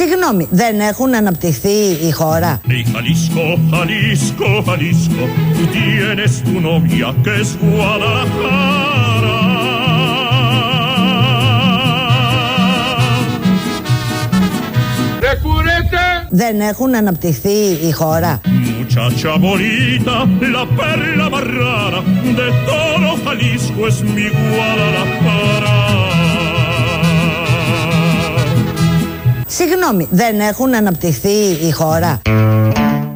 Συγγνώμη, δεν έχουν αναπτυχθεί η χώρα. Hey, Jalisco, Jalisco, Jalisco, tú tienes tu novia que es Guadalajara. Δεν έχουν αναπτυχθεί η χώρα. Muchacha bonita, la perla más rara de todo Jalisco es mi Guadalajara. Συγγνώμη, δεν έχουν αναπτυχθεί η χώρα;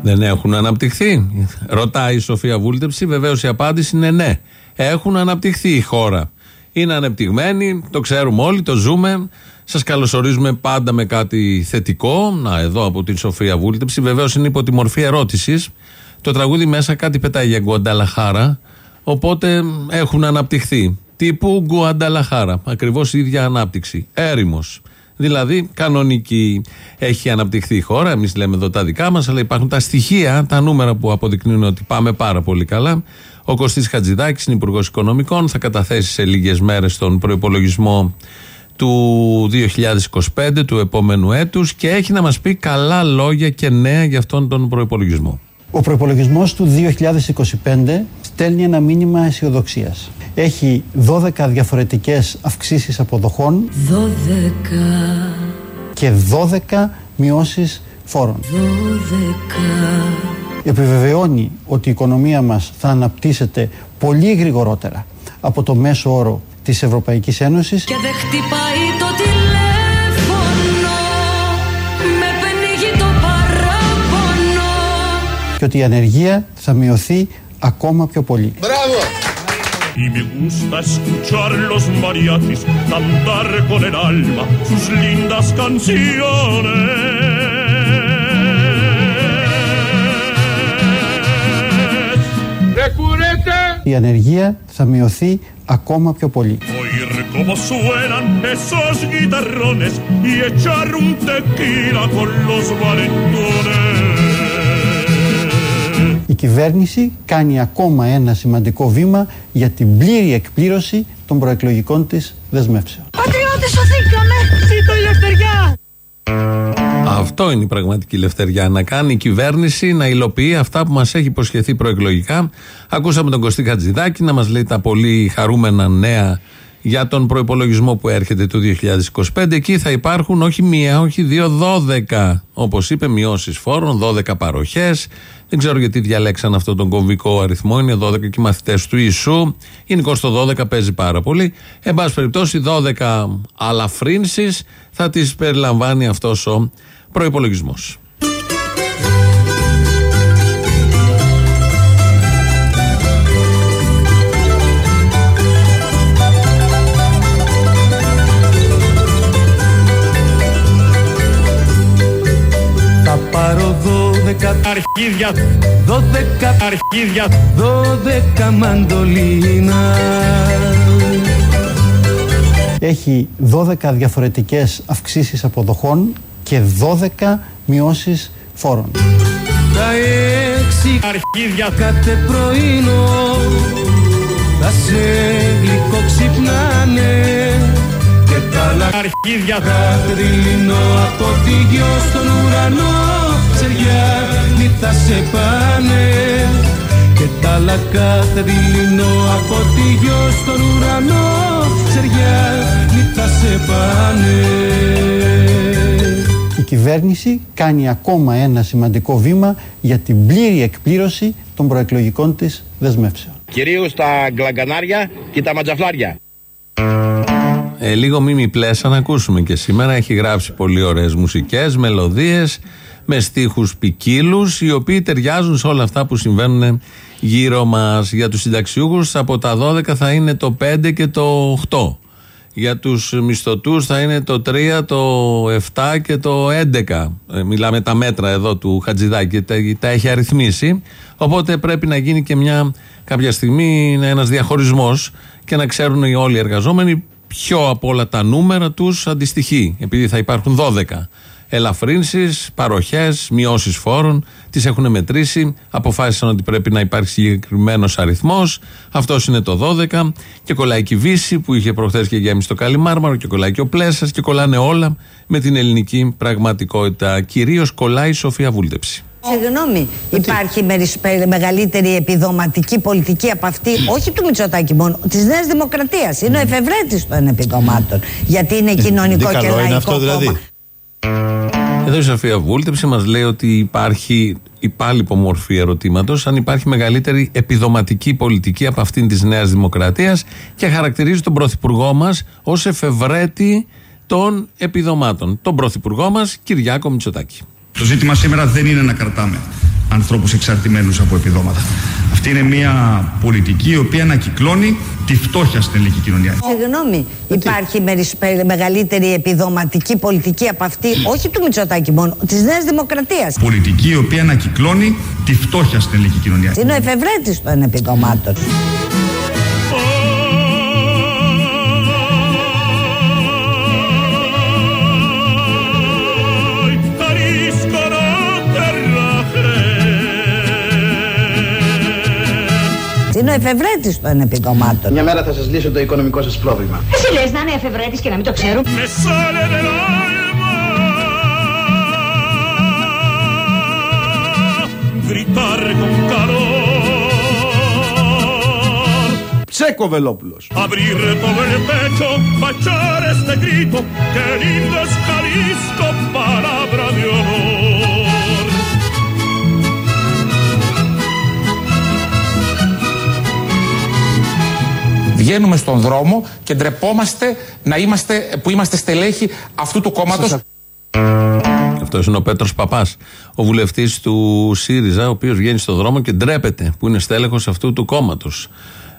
Δεν έχουν αναπτυχθεί. Ρωτάει η Σοφία Βούλτεψη. Βεβαίως η απάντηση είναι ναι. Έχουν αναπτυχθεί η χώρα. Είναι ανεπτυγμένη, το ξέρουμε όλοι, το ζούμε. Σας καλωσορίζουμε πάντα με κάτι θετικό. Να, εδώ από την Σοφία Βούλτεψη. Βεβαίως είναι υπό τη μορφή ερώτησης. Το τραγούδι μέσα κάτι πετάει για Γκουανταλαχάρα. Οπότε έχουν αναπτυχθεί. Τύπου Γκουανταλαχάρα. Ακριβώς η ίδια ανάπτυξη. Έρημος. Δηλαδή, κανονική έχει αναπτυχθεί η χώρα. Εμείς λέμε εδώ τα δικά μας, αλλά υπάρχουν τα στοιχεία, τα νούμερα που αποδεικνύουν ότι πάμε πάρα πολύ καλά. Ο Κωστής Χατζηδάκης είναι Υπουργός Οικονομικών. Θα καταθέσει σε λίγες μέρες τον προπολογισμό του 2025, του επόμενου έτους και έχει να μας πει καλά λόγια και νέα για αυτόν τον προϋπολογισμό. Ο προπολογισμό του 2025 στέλνει ένα μήνυμα αισιοδοξίας. Έχει 12 διαφορετικές αυξήσεις αποδοχών 12, και 12 μειώσεις φόρων. 12, Επιβεβαιώνει ότι η οικονομία μας θα αναπτύσσεται πολύ γρηγορότερα από το μέσο όρο της Ευρωπαϊκής Ένωσης. Και δεν χτυπάει το τηλέφωνο. Με πνίγει το παράπονο. Και ότι η ανεργία θα μειωθεί ακόμα πιο πολύ. Y me gusta escuchar los mariachis cantar con el alma sus lindas canciones. Η ανεργία θα μειωθεί ακόμα πιο πολύ. Oír κυβέρνηση κάνει ακόμα ένα σημαντικό βήμα για την πλήρη εκπλήρωση των προεκλογικών της δεσμεύσεων. Πατριώτες σωθήκαμε! Ζήτω η ελευθεριά! Αυτό είναι η πραγματική ελευθερία. Να κάνει η κυβέρνηση να υλοποιεί αυτά που μας έχει υποσχεθεί προεκλογικά. Ακούσαμε τον Κωστή Χατζηδάκη να μας λέει τα πολύ χαρούμενα νέα για τον προπολογισμό που έρχεται το 2025. Εκεί θα υπάρχουν όχι μία, όχι δύο, δώδεκα. Όπως είπε, μειώσεις φόρων, δώδεκα παροχές. Δεν ξέρω γιατί διαλέξαν αυτόν τον κομβικό αριθμό. Είναι 12 και οι μαθητές του Ιησού. Γενικώ το 12 παίζει πάρα πολύ. Εν πάση περιπτώσει, 12 αλαφρύνσεις θα τις περιλαμβάνει αυτός ο προπολογισμό. Θα πάρω δώδεκα αρχίδια, δώδεκα αρχίδια, δώδεκα μαντολίνα. Έχει 12 διαφορετικές αυξήσεις αποδοχών και 12 μειώσεις φόρων. Τα έξι αρχίδια κάθε πρωινό θα σε γλυκό ξυπνάνε και τα άλλα αρχίδια θα τριλίνω από τη γιο στον ουρανό ξεριά θα σε πάνε και τα άλλα κάθε δειλινό από τη γιο στον ουρανό ξεριά θα σε πάνε Η κυβέρνηση κάνει ακόμα ένα σημαντικό βήμα για την πλήρη εκπλήρωση των προεκλογικών της δεσμεύσεων. Κυρίως τα γκλαγκανάρια και τα ματζαφλάρια. Ε, λίγο μίμη πλέσα να ακούσουμε και σήμερα. Έχει γράψει πολύ ωραίες μουσικές, μελωδίες, με στίχους ποικίλους, οι οποίοι ταιριάζουν σε όλα αυτά που συμβαίνουν γύρω μας. Για τους συνταξιούχους από τα 12 θα είναι το 5 και το 8. Για τους μισθωτούς θα είναι το 3, το 7 και το 11. Ε, μιλάμε τα μέτρα εδώ του Χατζηδάκη, τα, τα έχει αριθμίσει. Οπότε πρέπει να γίνει και μια κάποια στιγμή ένας διαχωρισμός και να ξέρουν οι όλοι οι εργαζόμενοι ποιο από όλα τα νούμερα τους αντιστοιχεί, επειδή θα υπάρχουν 12. Ελαφρύνσεις, παροχές, μειώσεις φόρων, τις έχουν μετρήσει. Αποφάσισαν ότι πρέπει να υπάρχει συγκεκριμένος αριθμός. Αυτός είναι το 12. Και κολλάει και η Βύση που είχε προχθές και γέμισε το Καλιμάρμαρο και κολλάει και ο Πλέσα και κολλάνε όλα με την ελληνική πραγματικότητα. Κυρίως κολλάει η Σοφία Βούλτεψη. Συγγνώμη, υπάρχει μερι- πε- μεγαλύτερη επιδοματική πολιτική από αυτή, όχι του Μητσοτάκη μόνο, της Νέας Δημοκρατίας. Είναι ο εφευρέτης των επιδομάτων. Γιατί είναι κοινωνικό Τι και καλό λαϊκό είναι αυτό δηλαδή. Κόμμα. Εδώ η Σοφία Βούλτεψη μας λέει ότι υπάρχει υπάλληλο μορφή ερωτήματος αν υπάρχει μεγαλύτερη επιδοματική πολιτική από αυτήν της Νέας Δημοκρατίας και χαρακτηρίζει τον Πρωθυπουργό μας ως εφευρέτη των επιδομάτων. Τον Πρωθυπουργό μας Κυριάκο Μητσοτάκη. Το ζήτημα σήμερα δεν είναι να κρατάμε ανθρώπους εξαρτημένους από επιδόματα. Αυτή είναι μια πολιτική η οποία ανακυκλώνει τη φτώχεια στην ελληνική κοινωνία. Συγγνώμη, υπάρχει μερι- πε- μεγαλύτερη επιδοματική πολιτική από αυτή, όχι του Μητσοτάκη μόνο, της Νέας Δημοκρατίας. Πολιτική η οποία ανακυκλώνει τη φτώχεια στην ελληνική κοινωνία. Είναι ο εφευρέτης των επιδομάτων. Είναι ο εφευρέτης των επιδομάτων. Μια μέρα θα σας λύσω το οικονομικό σας πρόβλημα. Εσύ λες να είναι εφευρέτης και να μην το ξέρουν. Me sale del alma gritar con calor. Τσέκο Βελόπουλος. Abrir Βγαίνουμε στον δρόμο και ντρεπόμαστε να είμαστε, που είμαστε στελέχη αυτού του κόμματος. Αυτός είναι ο Πέτρος Παπάς, ο βουλευτής του ΣΥΡΙΖΑ, ο οποίος βγαίνει στον δρόμο και ντρέπεται που είναι στέλεχος αυτού του κόμματος.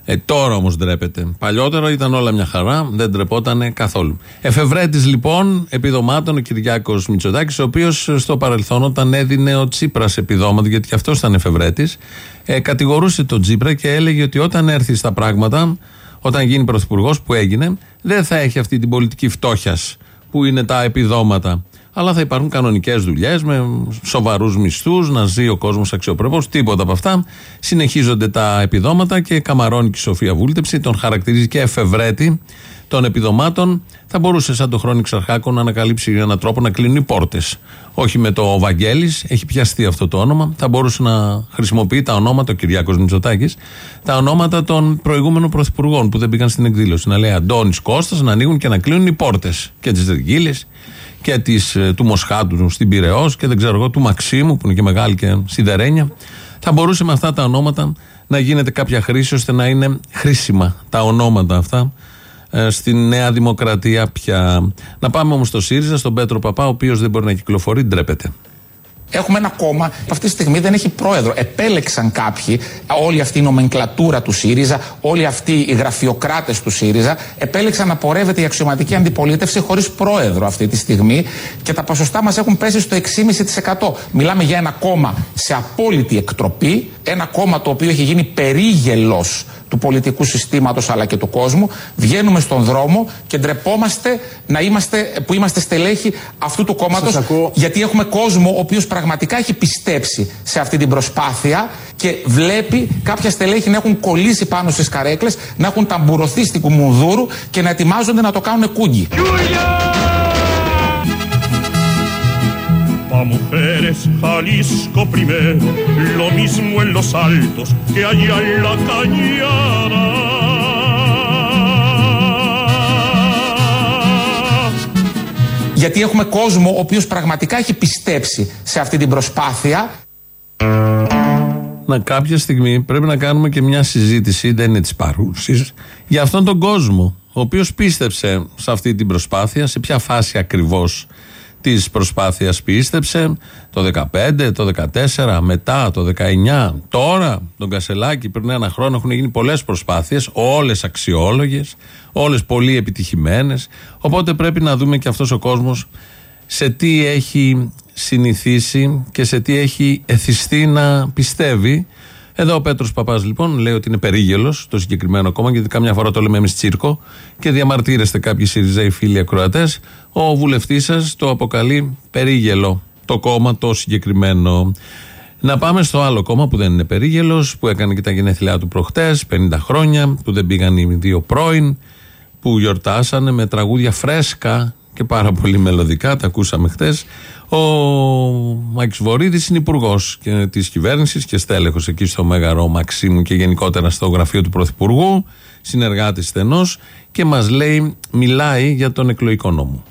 Ε, τώρα όμως ντρέπεται. Παλιότερα ήταν όλα μια χαρά, δεν ντρεπόταν καθόλου. Εφευρέτης λοιπόν επιδομάτων ο Κυριάκος Μητσοτάκης, ο οποίος στο παρελθόν όταν έδινε ο Τσίπρας επιδόματα, γιατί και αυτός ήταν εφευρέτης, ε, κατηγορούσε τον Τσίπρα και έλεγε ότι όταν έρθει στα πράγματα, όταν γίνει πρωθυπουργός που έγινε, δεν θα έχει αυτή την πολιτική φτώχειας που είναι τα επιδόματα. Αλλά θα υπάρχουν κανονικές δουλειές με σοβαρούς μισθούς, να ζει ο κόσμος αξιοπρεπώς. Τίποτα από αυτά. Συνεχίζονται τα επιδόματα και καμαρώνει και η Σοφία Βούλτεψη, τον χαρακτηρίζει και εφευρέτη των επιδομάτων. Θα μπορούσε, σαν το χρόνο Ξαρχάκο, να ανακαλύψει έναν τρόπο να κλείνουν οι πόρτες. Όχι με το Βαγγέλης, έχει πιαστεί αυτό το όνομα. Θα μπορούσε να χρησιμοποιεί τα ονόματα, ο Κυριάκος Μητσοτάκης, τα ονόματα των προηγούμενων πρωθυπουργών που δεν πήγαν στην εκδήλωση. Να λέει Αντώνης Κώστας, να ανοίγουν και να κλείνουν οι πόρτες και τη Δεργίλη και της, ε, του Μοσχάτου στην Πυραιό και δεν ξέρω εγώ του Μαξίμου που είναι και μεγάλη και σιδερένια. Θα μπορούσε με αυτά τα ονόματα να γίνεται κάποια χρήση ώστε να είναι χρήσιμα τα ονόματα αυτά ε, στη Νέα Δημοκρατία πια. Να πάμε όμως στο ΣΥΡΙΖΑ, στον Πέτρο Παπά, ο οποίος δεν μπορεί να κυκλοφορεί, ντρέπεται. Έχουμε ένα κόμμα που αυτή τη στιγμή δεν έχει πρόεδρο. Επέλεξαν κάποιοι, όλη αυτή η νομενκλατούρα του ΣΥΡΙΖΑ, όλοι αυτοί οι γραφειοκράτες του ΣΥΡΙΖΑ, επέλεξαν να πορεύεται η αξιωματική αντιπολίτευση χωρίς πρόεδρο αυτή τη στιγμή και τα ποσοστά μας έχουν πέσει στο 6,5%. Μιλάμε για ένα κόμμα σε απόλυτη εκτροπή, ένα κόμμα το οποίο έχει γίνει περίγελος του πολιτικού συστήματος αλλά και του κόσμου. Βγαίνουμε στον δρόμο και ντρεπόμαστε να είμαστε, που είμαστε στελέχη αυτού του κόμματος Σας ακούω. γιατί έχουμε κόσμο ο οποίος πραγματικά έχει πιστέψει σε αυτή την προσπάθεια και βλέπει κάποια στελέχη να έχουν κολλήσει πάνω στις καρέκλες, να έχουν ταμπουρωθεί στην Κουμουνδούρου και να ετοιμάζονται να το κάνουν κούγκι. Pa' mujeres, Jalisco primero, lo mismo en los altos que allá en la cañada. Γιατί έχουμε κόσμο ο οποίος πραγματικά έχει πιστέψει σε αυτή την προσπάθεια Να κάποια στιγμή πρέπει να κάνουμε και μια συζήτηση, δεν είναι της παρούσης, για αυτόν τον κόσμο, ο οποίος πίστεψε σε αυτή την προσπάθεια, σε ποια φάση ακριβώς της προσπάθειας πίστεψε, το 15, το 14, μετά, το 19, τώρα, τον Κασελάκη πριν ένα χρόνο έχουν γίνει πολλές προσπάθειες, όλες αξιόλογες, όλες πολύ επιτυχημένες. Οπότε πρέπει να δούμε και αυτός ο κόσμος σε τι έχει συνηθίσει και σε τι έχει εθιστεί να πιστεύει Εδώ ο Πέτρος Παπάς λοιπόν λέει ότι είναι περίγελος το συγκεκριμένο κόμμα, γιατί καμιά φορά το λέμε εμείς τσίρκο και διαμαρτύρεστε κάποιοι Σιριζέοι φίλοι ακροατές. Ο βουλευτής σας το αποκαλεί περίγελο το κόμμα το συγκεκριμένο. Να πάμε στο άλλο κόμμα που δεν είναι περίγελος, που έκανε και τα γενέθλιά του προχτές, 50 χρόνια, που δεν πήγαν οι δύο πρώην, που γιορτάσανε με τραγούδια φρέσκα και πάρα πολύ μελωδικά, τα ακούσαμε χτε. Ο Μάκη Βορύδης είναι υπουργός της κυβέρνησης και στέλεχος εκεί στο Μέγαρο Μαξίμου και γενικότερα στο γραφείο του Πρωθυπουργού, συνεργάτη στενός και μας λέει, μιλάει για τον εκλογικό νόμο.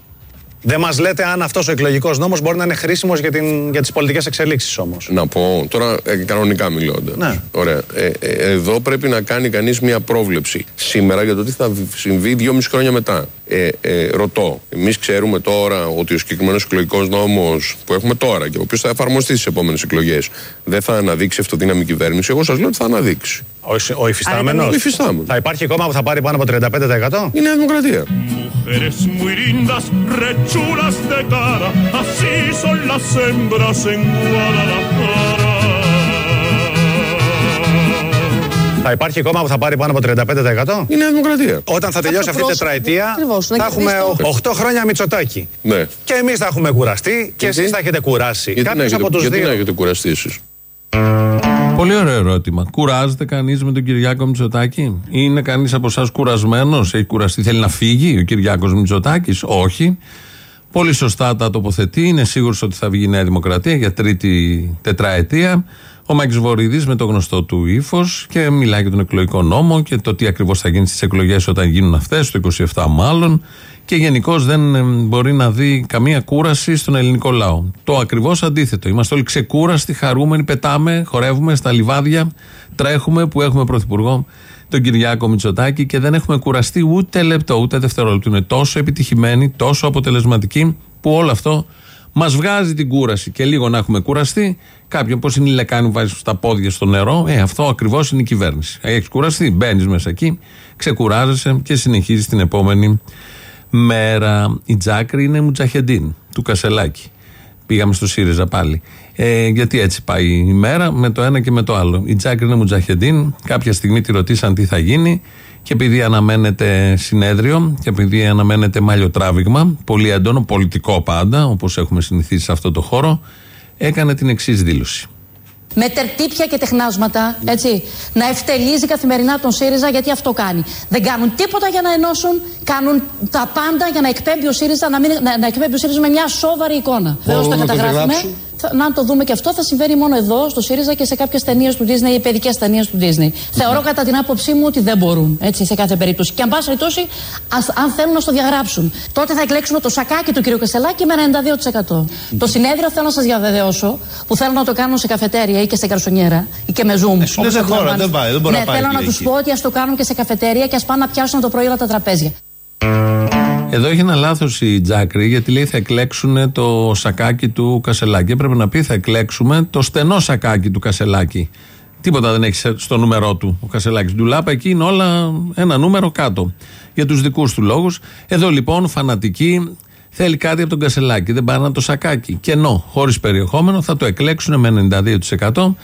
Δεν μας λέτε αν αυτός ο εκλογικός νόμος μπορεί να είναι χρήσιμος για, την, για τις πολιτικές εξελίξεις όμως. Να πω τώρα ε, κανονικά μιλώντα. Ναι. Ωραία. Ε, ε, εδώ πρέπει να κάνει κανείς μια πρόβλεψη σήμερα για το τι θα συμβεί δυόμιση χρόνια μετά. Ε, ε, ρωτώ, εμείς ξέρουμε τώρα ότι ο συγκεκριμένος εκλογικός νόμος που έχουμε τώρα και ο οποίος θα εφαρμοστεί στις επόμενες εκλογές δεν θα αναδείξει αυτοδύναμη κυβέρνηση. Εγώ σας λέω ότι θα αναδείξει. Ο, ο υφιστάμενος. Θα υπάρχει κόμμα που θα πάρει πάνω από 35%. Η Νέα Δημοκρατία. Mujeres muy lindas, rechulas de cara, así son las hembras en Guadalajara. Θα υπάρχει κόμμα που θα πάρει πάνω από 35%. Η Νέα Δημοκρατία. Όταν θα τελειώσει αυτή η τετραετία, Ακριβώς, να θα έχουμε κερδίσει 8 χρόνια Μητσοτάκη. Ναι. Και εμείς θα έχουμε κουραστεί και εσείς θα έχετε κουράσει. Γιατί, να Κάποιος έχετε, από τους γιατί να δύο. έχετε κουραστεί εσείς; Πολύ ωραίο ερώτημα. Κουράζεται κανείς με τον Κυριάκο Μητσοτάκη, Είναι κανείς από εσάς κουρασμένος, έχει κουραστεί, θέλει να φύγει ο Κυριάκος Μητσοτάκης, Όχι. Πολύ σωστά τα τοποθετεί. Είναι σίγουρος ότι θα βγει η Νέα Δημοκρατία για τρίτη τετραετία. Ο Μάκη Βορύδης με το γνωστό του ύφος και μιλάει για τον εκλογικό νόμο και το τι ακριβώς θα γίνει στις εκλογές όταν γίνουν αυτές, το 27 μάλλον. Και γενικώς δεν ε, μπορεί να δει καμία κούραση στον ελληνικό λαό. Το ακριβώς αντίθετο. Είμαστε όλοι ξεκούραστοι, χαρούμενοι, πετάμε, χορεύουμε στα λιβάδια, τρέχουμε που έχουμε πρωθυπουργό τον Κυριάκο Μητσοτάκη και δεν έχουμε κουραστεί ούτε λεπτό, ούτε δευτερόλεπτο. Είναι τόσο επιτυχημένοι, τόσο αποτελεσματικοί που όλο αυτό μας βγάζει την κούραση. Και λίγο να έχουμε κουραστεί, κάποιον πώς είναι η λεκάνη που βάζει στα πόδια στο νερό, ε, αυτό ακριβώς είναι η κυβέρνηση. Έχεις κουραστεί, μπαίνεις μέσα εκεί, ξεκουράζεσαι και συνεχίζεις την επόμενη μέρα. Η Τζάκρη είναι Μουτζαχεντίν του Κασελάκη. Πήγαμε στο ΣΥΡΙΖΑ πάλι. Ε, γιατί έτσι πάει η μέρα με το ένα και με το άλλο. Η Τζάκρη είναι Μουτζαχεντίν. Κάποια στιγμή τη ρωτήσαν τι θα γίνει και επειδή αναμένεται συνέδριο και επειδή αναμένεται μαλλιοτράβηγμα, πολύ έντονο, πολιτικό πάντα, όπως έχουμε συνηθίσει σε αυτό το χώρο, έκανε την εξής δήλωση. Με τερτύπια και τεχνάσματα, έτσι, να ευτελίζει καθημερινά τον ΣΥΡΙΖΑ γιατί αυτό κάνει. Δεν κάνουν τίποτα για να ενώσουν, κάνουν τα πάντα για να εκπέμπει ο ΣΥΡΙΖΑ, να, μην, να, να εκπέμπει ο ΣΥΡΙΖΑ με μια σοβαρή εικόνα. Βέβαια το να το καταγράφουμε. Περιγράψουν. Θα- να το δούμε και αυτό θα συμβαίνει μόνο εδώ, στο ΣΥΡΙΖΑ και σε κάποιες ταινίες του Disney ή παιδικές ταινίες του Disney. Θεωρώ κατά την άποψή μου ότι δεν μπορούν έτσι, σε κάθε περίπτωση. Και αν πάση περιπτώσει, ας- αν θέλουν να στο διαγράψουν, τότε θα εκλέξουν το σακάκι του κ. Κασελάκη με 92%. Το συνέδριο θέλω να σας διαβεβαιώσω, που θέλουν να το κάνουν σε καφετέρια ή και σε καρσονιέρα ή και με zoom. Ε, σου λέει όπως δεν χώρα, αντιλαμβάνεστε. δεν πάει, δεν μπορεί ναι, να πάει θέλω να εκεί, τους εκεί. πω ότι ας το κάνουν και σε καφετέρια και ας πάνε να πιάσουν το πρωί όλα τα τραπέζια. Εδώ έχει ένα λάθος η Τζάκρη, γιατί λέει θα εκλέξουν το σακάκι του Κασελάκη. Έπρεπε να πει θα εκλέξουμε το στενό σακάκι του Κασελάκη. Τίποτα δεν έχει σε- στο νούμερό του ο Κασελάκης. Ντουλάπα εκεί είναι όλα ένα νούμερο κάτω. Για τους δικούς του λόγους. Εδώ λοιπόν φανατική θέλει κάτι από τον Κασελάκη. Δεν πάρει το σακάκι. Κενό, χωρίς περιεχόμενο, θα το εκλέξουν με 92%.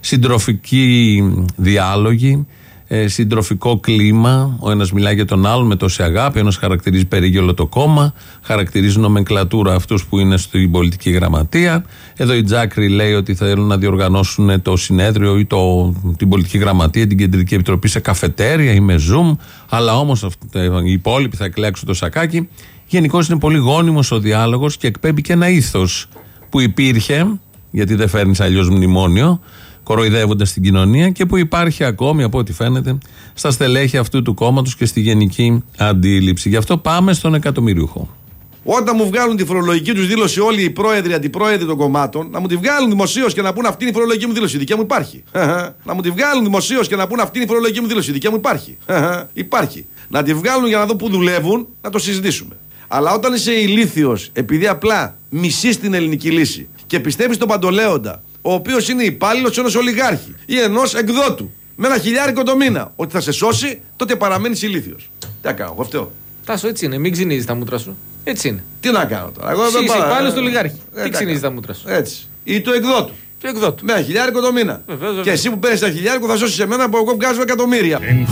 Συντροφικοί διάλογοι, ε, συντροφικό κλίμα. Ο ένας μιλάει για τον άλλον με τόση αγάπη. Ο ένας χαρακτηρίζει περίγελο το κόμμα. Χαρακτηρίζει νομενκλατούρα αυτούς που είναι στην πολιτική γραμματεία. Εδώ η Τζάκρη λέει ότι θέλουν να διοργανώσουν το συνέδριο ή το, την πολιτική γραμματεία, την κεντρική επιτροπή σε καφετέρια ή με Zoom. Αλλά όμως οι υπόλοιποι θα εκλέξουν το σακάκι. Γενικώς είναι πολύ γόνιμος ο διάλογος και εκπέμπει και ένα ήθος που υπήρχε, γιατί δεν φέρνεις αλλιώς μνημόνιο, κοροϊδεύοντα την κοινωνία και που υπάρχει ακόμη από ό,τι φαίνεται στα στελέχη αυτού του κόμματος και στη γενική αντίληψη. Γι' αυτό πάμε στον εκατομμυριούχο. Όταν μου βγάλουν τη φορολογική τους δήλωση όλοι οι πρόεδροι, αντιπρόεδροι των κομμάτων, να μου τη βγάλουν δημοσίως και να πούν αυτή είναι η φορολογική μου δήλωση. Η δικιά μου υπάρχει. να μου τη βγάλουν δημοσίως και να πούν αυτή είναι η φορολογική μου δήλωση. Η δικιά μου υπάρχει. υπάρχει. Να τη βγάλουν για να δω πού δουλεύουν, να το συζητήσουμε. Αλλά όταν είσαι ηλίθιος, επειδή απλά μισείς την ελληνική λύση και πιστεύεις στον Παντολέοντα, ο οποίος είναι υπάλληλος ενός ολιγάρχη ή ενός εκδότου, με ένα χιλιάρικο το μήνα, ότι θα σε σώσει, τότε παραμένεις ηλίθιος. Τι να κάνω, εγώ φταίω. Τάσο, έτσι είναι. Μην ξυνίζεις τα μούτρα σου. Έτσι είναι. Τι να κάνω τώρα. Εγώ Εσύ δεν είσαι πάω- υπάλληλος του λιγάρχη. Ε, Τι τα ξυνίζεις κάνω. τα μούτρα σου; Έτσι. Ή του εκδότου. Του εκδότου. Ναι, χιλιάρικο το μήνα. Βεβαίως, Και βεβαίως. εσύ που παίρνεις τα χιλιάρικο θα σώσεις εμένα που εγώ βγάζω εκατομμύρια. En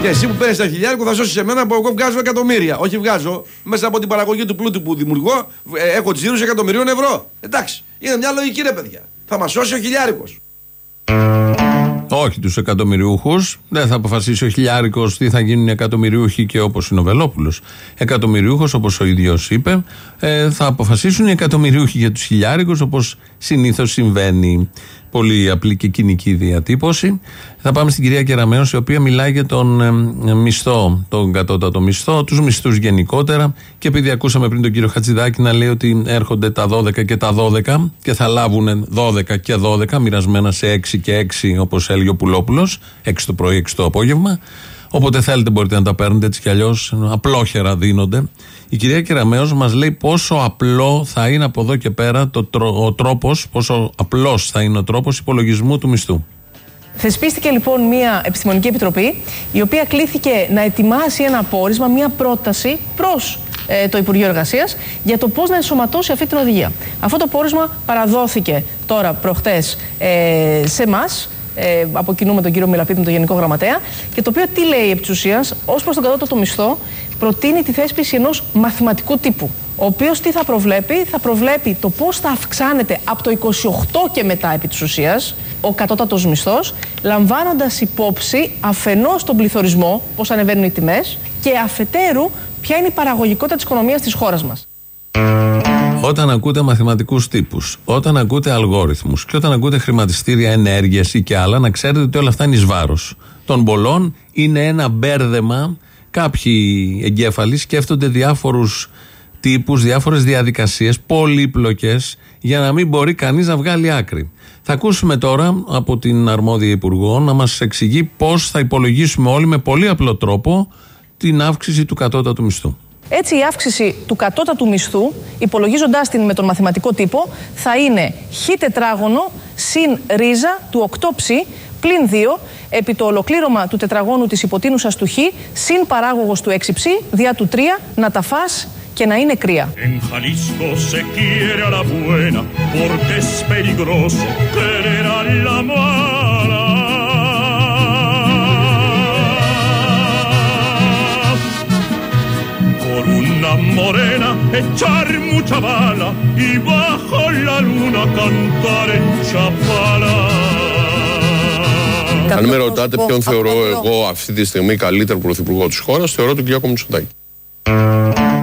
Και εσύ που παίρνεις τα χιλιάρικο θα σώσεις εμένα που εγώ βγάζω εκατομμύρια. Όχι βγάζω. Μέσα από την παραγωγή του πλούτου που δημιουργώ ε, έχω τζίρους εκατομμυρίων ευρώ. Εντάξει. Είναι μια λογική ρε παιδιά. Θα μας σώσει ο χιλιάρικος. Όχι τους εκατομμυριούχους. Δεν θα αποφασίσει ο Χιλιάρικος τι θα γίνουν οι εκατομμυριούχοι και όπως είναι ο Βελόπουλος. Εκατομμυριούχος, όπως ο ίδιος είπε, ε, θα αποφασίσουν οι εκατομμυριούχοι για τους χιλιάρικους, όπως συνήθως συμβαίνει. Πολύ απλή και κοινική διατύπωση. Θα πάμε στην κυρία Κεραμέο, η οποία μιλάει για τον ε, μισθό, τον κατώτατο μισθό, τους μισθούς γενικότερα. Και επειδή ακούσαμε πριν τον κύριο Χατζηδάκη να λέει ότι έρχονται τα 12 και τα 12 και θα λάβουν 12 και 12, μοιρασμένα σε 6 και 6, όπως έλεγε ο Πουλόπουλος, 6 το πρωί, 6 το απόγευμα. Όποτε θέλετε μπορείτε να τα παίρνετε έτσι κι αλλιώς. Απλόχερα δίνονται. Η κυρία Κεραμέο μας λέει πόσο απλό θα είναι από εδώ και πέρα το, τρο- ο τρόπος, πόσο απλός θα είναι ο τρόπος υπολογισμού του μισθού. Θεσπίστηκε λοιπόν μια επιστημονική επιτροπή η οποία κλήθηκε να ετοιμάσει ένα πόρισμα, μια πρόταση προς ε, το Υπουργείο Εργασίας για το πώς να ενσωματώσει αυτή την οδηγία. Αυτό το πόρισμα παραδόθηκε τώρα προχτές ε, σε εμάς. Ε, από κοινού με τον κύριο Μιλαπίδη, με τον Γενικό Γραμματέα, και το οποίο τι λέει επί της ουσίας, ως προς τον κατώτατο μισθό, προτείνει τη θέσπιση ενός μαθηματικού τύπου. Ο οποίος τι θα προβλέπει, θα προβλέπει το πώς θα αυξάνεται από το 28 και μετά επί της ουσίας ο κατώτατος μισθός, λαμβάνοντας υπόψη αφενός τον πληθωρισμό, πώς ανεβαίνουν οι τιμές, και αφετέρου ποια είναι η παραγωγικότητα της οικονομίας της χώρας μας. Όταν ακούτε μαθηματικούς τύπους, όταν ακούτε αλγόριθμους και όταν ακούτε χρηματιστήρια ενέργεια ή και άλλα, να ξέρετε ότι όλα αυτά είναι εις βάρος των πολλών. Είναι ένα μπέρδεμα. Κάποιοι εγκέφαλοι σκέφτονται διάφορους τύπους, διάφορες διαδικασίες, πολύπλοκες, για να μην μπορεί κανείς να βγάλει άκρη. Θα ακούσουμε τώρα από την αρμόδια Υπουργό να μας εξηγεί πώς θα υπολογίσουμε όλοι με πολύ απλό τρόπο την αύξηση του κατώτατου μισθού. Έτσι, η αύξηση του κατώτατου μισθού, υπολογίζοντάς την με τον μαθηματικό τύπο, θα είναι χ τετράγωνο συν ρίζα του 8 ψ Πλην δύο, επί το ολοκλήρωμα του τετραγώνου της υποτενούσα του Χ, συν παράγωγος του έξιψη, διά του τρία, να τα φά και να είναι κρύα. Έν σε κύριε μορένα, echar mucha bala, y bajo la luna, cantar en chapala. Αν με ρωτάτε ποιον θεωρώ εγώ αυτή τη στιγμή καλύτερο πρωθυπουργό της χώρας, θεωρώ τον Κυριάκο Μητσοτάκη.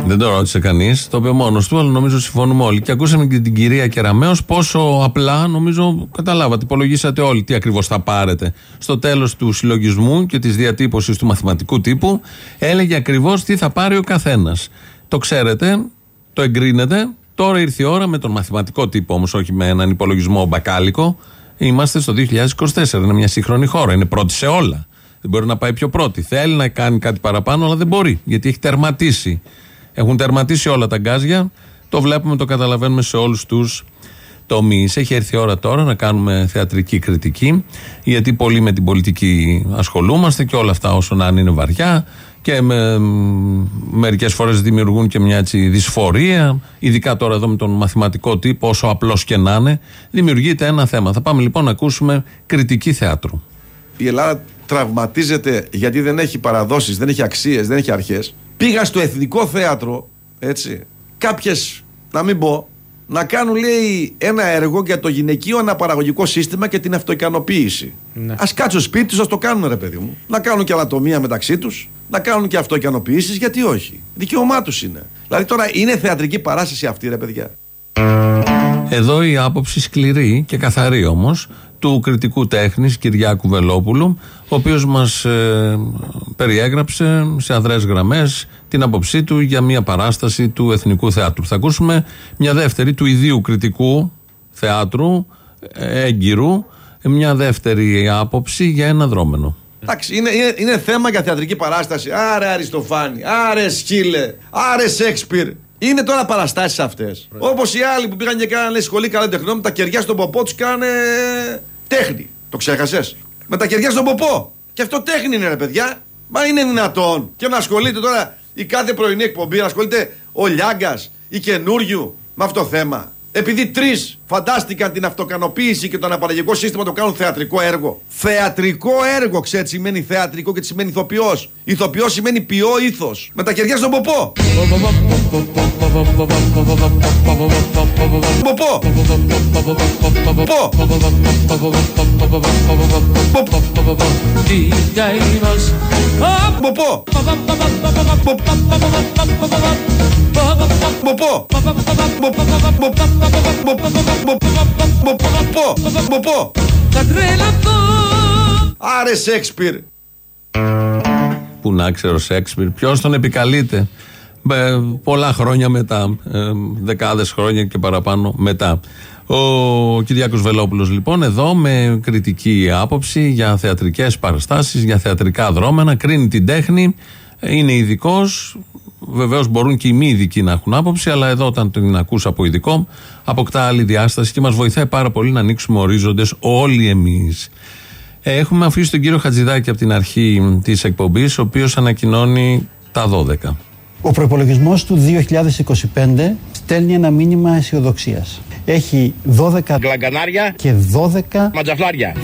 Δεν το ρώτησε κανείς, το είπε μόνος του, αλλά νομίζω συμφωνούμε όλοι. Και ακούσαμε και την κυρία Κεραμέο πόσο απλά, νομίζω, καταλάβατε, υπολογίσατε όλοι τι ακριβώς θα πάρετε. Στο τέλος του συλλογισμού και της διατύπωσης του μαθηματικού τύπου, έλεγε ακριβώς τι θα πάρει ο καθένας. Το ξέρετε, το εγκρίνετε. Τώρα ήρθε η ώρα με τον μαθηματικό τύπο, όμως όχι με έναν υπολογισμό μπακάλικο. Είμαστε στο 2024. Είναι μια σύγχρονη χώρα. Είναι πρώτη σε όλα. Δεν μπορεί να πάει πιο πρώτη. Θέλει να κάνει κάτι παραπάνω, αλλά δεν μπορεί. Γιατί έχει τερματίσει. Έχουν τερματίσει όλα τα γκάζια. Το βλέπουμε, το καταλαβαίνουμε σε όλους τους τομείς. Έχει έρθει η ώρα τώρα να κάνουμε θεατρική κριτική. Γιατί πολύ με την πολιτική ασχολούμαστε και όλα αυτά όσο να είναι, είναι βαριά. Και με, μερικές φορές δημιουργούν και μια έτσι δυσφορία. Ειδικά τώρα εδώ με τον μαθηματικό τύπο όσο απλός και να είναι δημιουργείται ένα θέμα. Θα πάμε λοιπόν να ακούσουμε κριτική θεάτρου. Η Ελλάδα τραυματίζεται γιατί δεν έχει παραδόσεις, δεν έχει αξίες, δεν έχει αρχές. Πήγα στο εθνικό θέατρο, έτσι, κάποιες, να μην πω, να κάνουν λέει ένα έργο για το γυναικείο αναπαραγωγικό σύστημα και την αυτοικανοποίηση. Ναι. Α κάτσουν σπίτι τους, ας το κάνουν ρε παιδί μου. Να κάνουν και ανατομία μεταξύ τους, να κάνουν και αυτοικανοποίησει, γιατί όχι. Δικαίωμά τους είναι. Δηλαδή τώρα είναι θεατρική παράσταση αυτή, ρε παιδιά. Εδώ η άποψη σκληρή και καθαρή όμως του κριτικού τέχνης Κυριάκου Βελόπουλου, ο οποίος μας ε, περιέγραψε σε αδρές γραμμές την άποψή του για μια παράσταση του Εθνικού Θεάτρου. Θα ακούσουμε μια δεύτερη του ιδίου κριτικού θεάτρου, ε, έγκυρου, μια δεύτερη άποψη για ένα δρόμενο. Εντάξει, είναι, είναι, είναι θέμα για θεατρική παράσταση. Άρε Αριστοφάνη, άρε Σκύλε, άρε Σέξπιρ. Είναι τώρα παραστάσεις αυτές. Όπως οι άλλοι που πήγαν και κάνανε σχολή καλών τεχνών με τα κεριά στον ποπό τους κάνανε τέχνη. Το ξέχασες; Με τα κεριά στον ποπό. Και αυτό τέχνη είναι, ρε παιδιά. Μα είναι δυνατόν. Και να ασχολείται τώρα η κάθε πρωινή εκπομπή, να ασχολείται ο Λιάγκας ή καινούριου με αυτό το θέμα. Επειδή τρεις φαντάστηκαν την αυτοκανοποίηση και το αναπαραγωγικό σύστημα το κάνουν θεατρικό έργο. Θεατρικό έργο, ξέρετε, σημαίνει θεατρικό και τι σημαίνει ηθοποιός. Ηθοποιός σημαίνει ποιό ήθος. Με τα κεριά στον ποπό. Ποπό. Ποπό. Ποπό. Ποπό. Άρε Σέξπιρ. Που να ξέρω ο Σέξπιρ, ποιος τον επικαλείται; Ε, πολλά χρόνια μετά, ε, δεκάδες χρόνια και παραπάνω μετά. Ο Κυριάκος Βελόπουλος λοιπόν εδώ με κριτική άποψη για θεατρικές παραστάσεις, για θεατρικά δρόμενα, κρίνει την τέχνη, είναι ειδικός. Βεβαίως μπορούν και οι μη ειδικοί να έχουν άποψη, αλλά εδώ όταν την ακούς από ειδικό, αποκτά άλλη διάσταση και μας βοηθάει πάρα πολύ να ανοίξουμε ορίζοντες όλοι εμείς. Ε, Έχουμε αφήσει τον κύριο Χατζηδάκη από την αρχή της εκπομπής, ο οποίος ανακοινώνει τα 12. Ο προπολογισμός του 2025 στέλνει ένα μήνυμα αισιοδοξίας. Έχει 12 Γλαγκανάρια και 12 Ματζαφλάρια.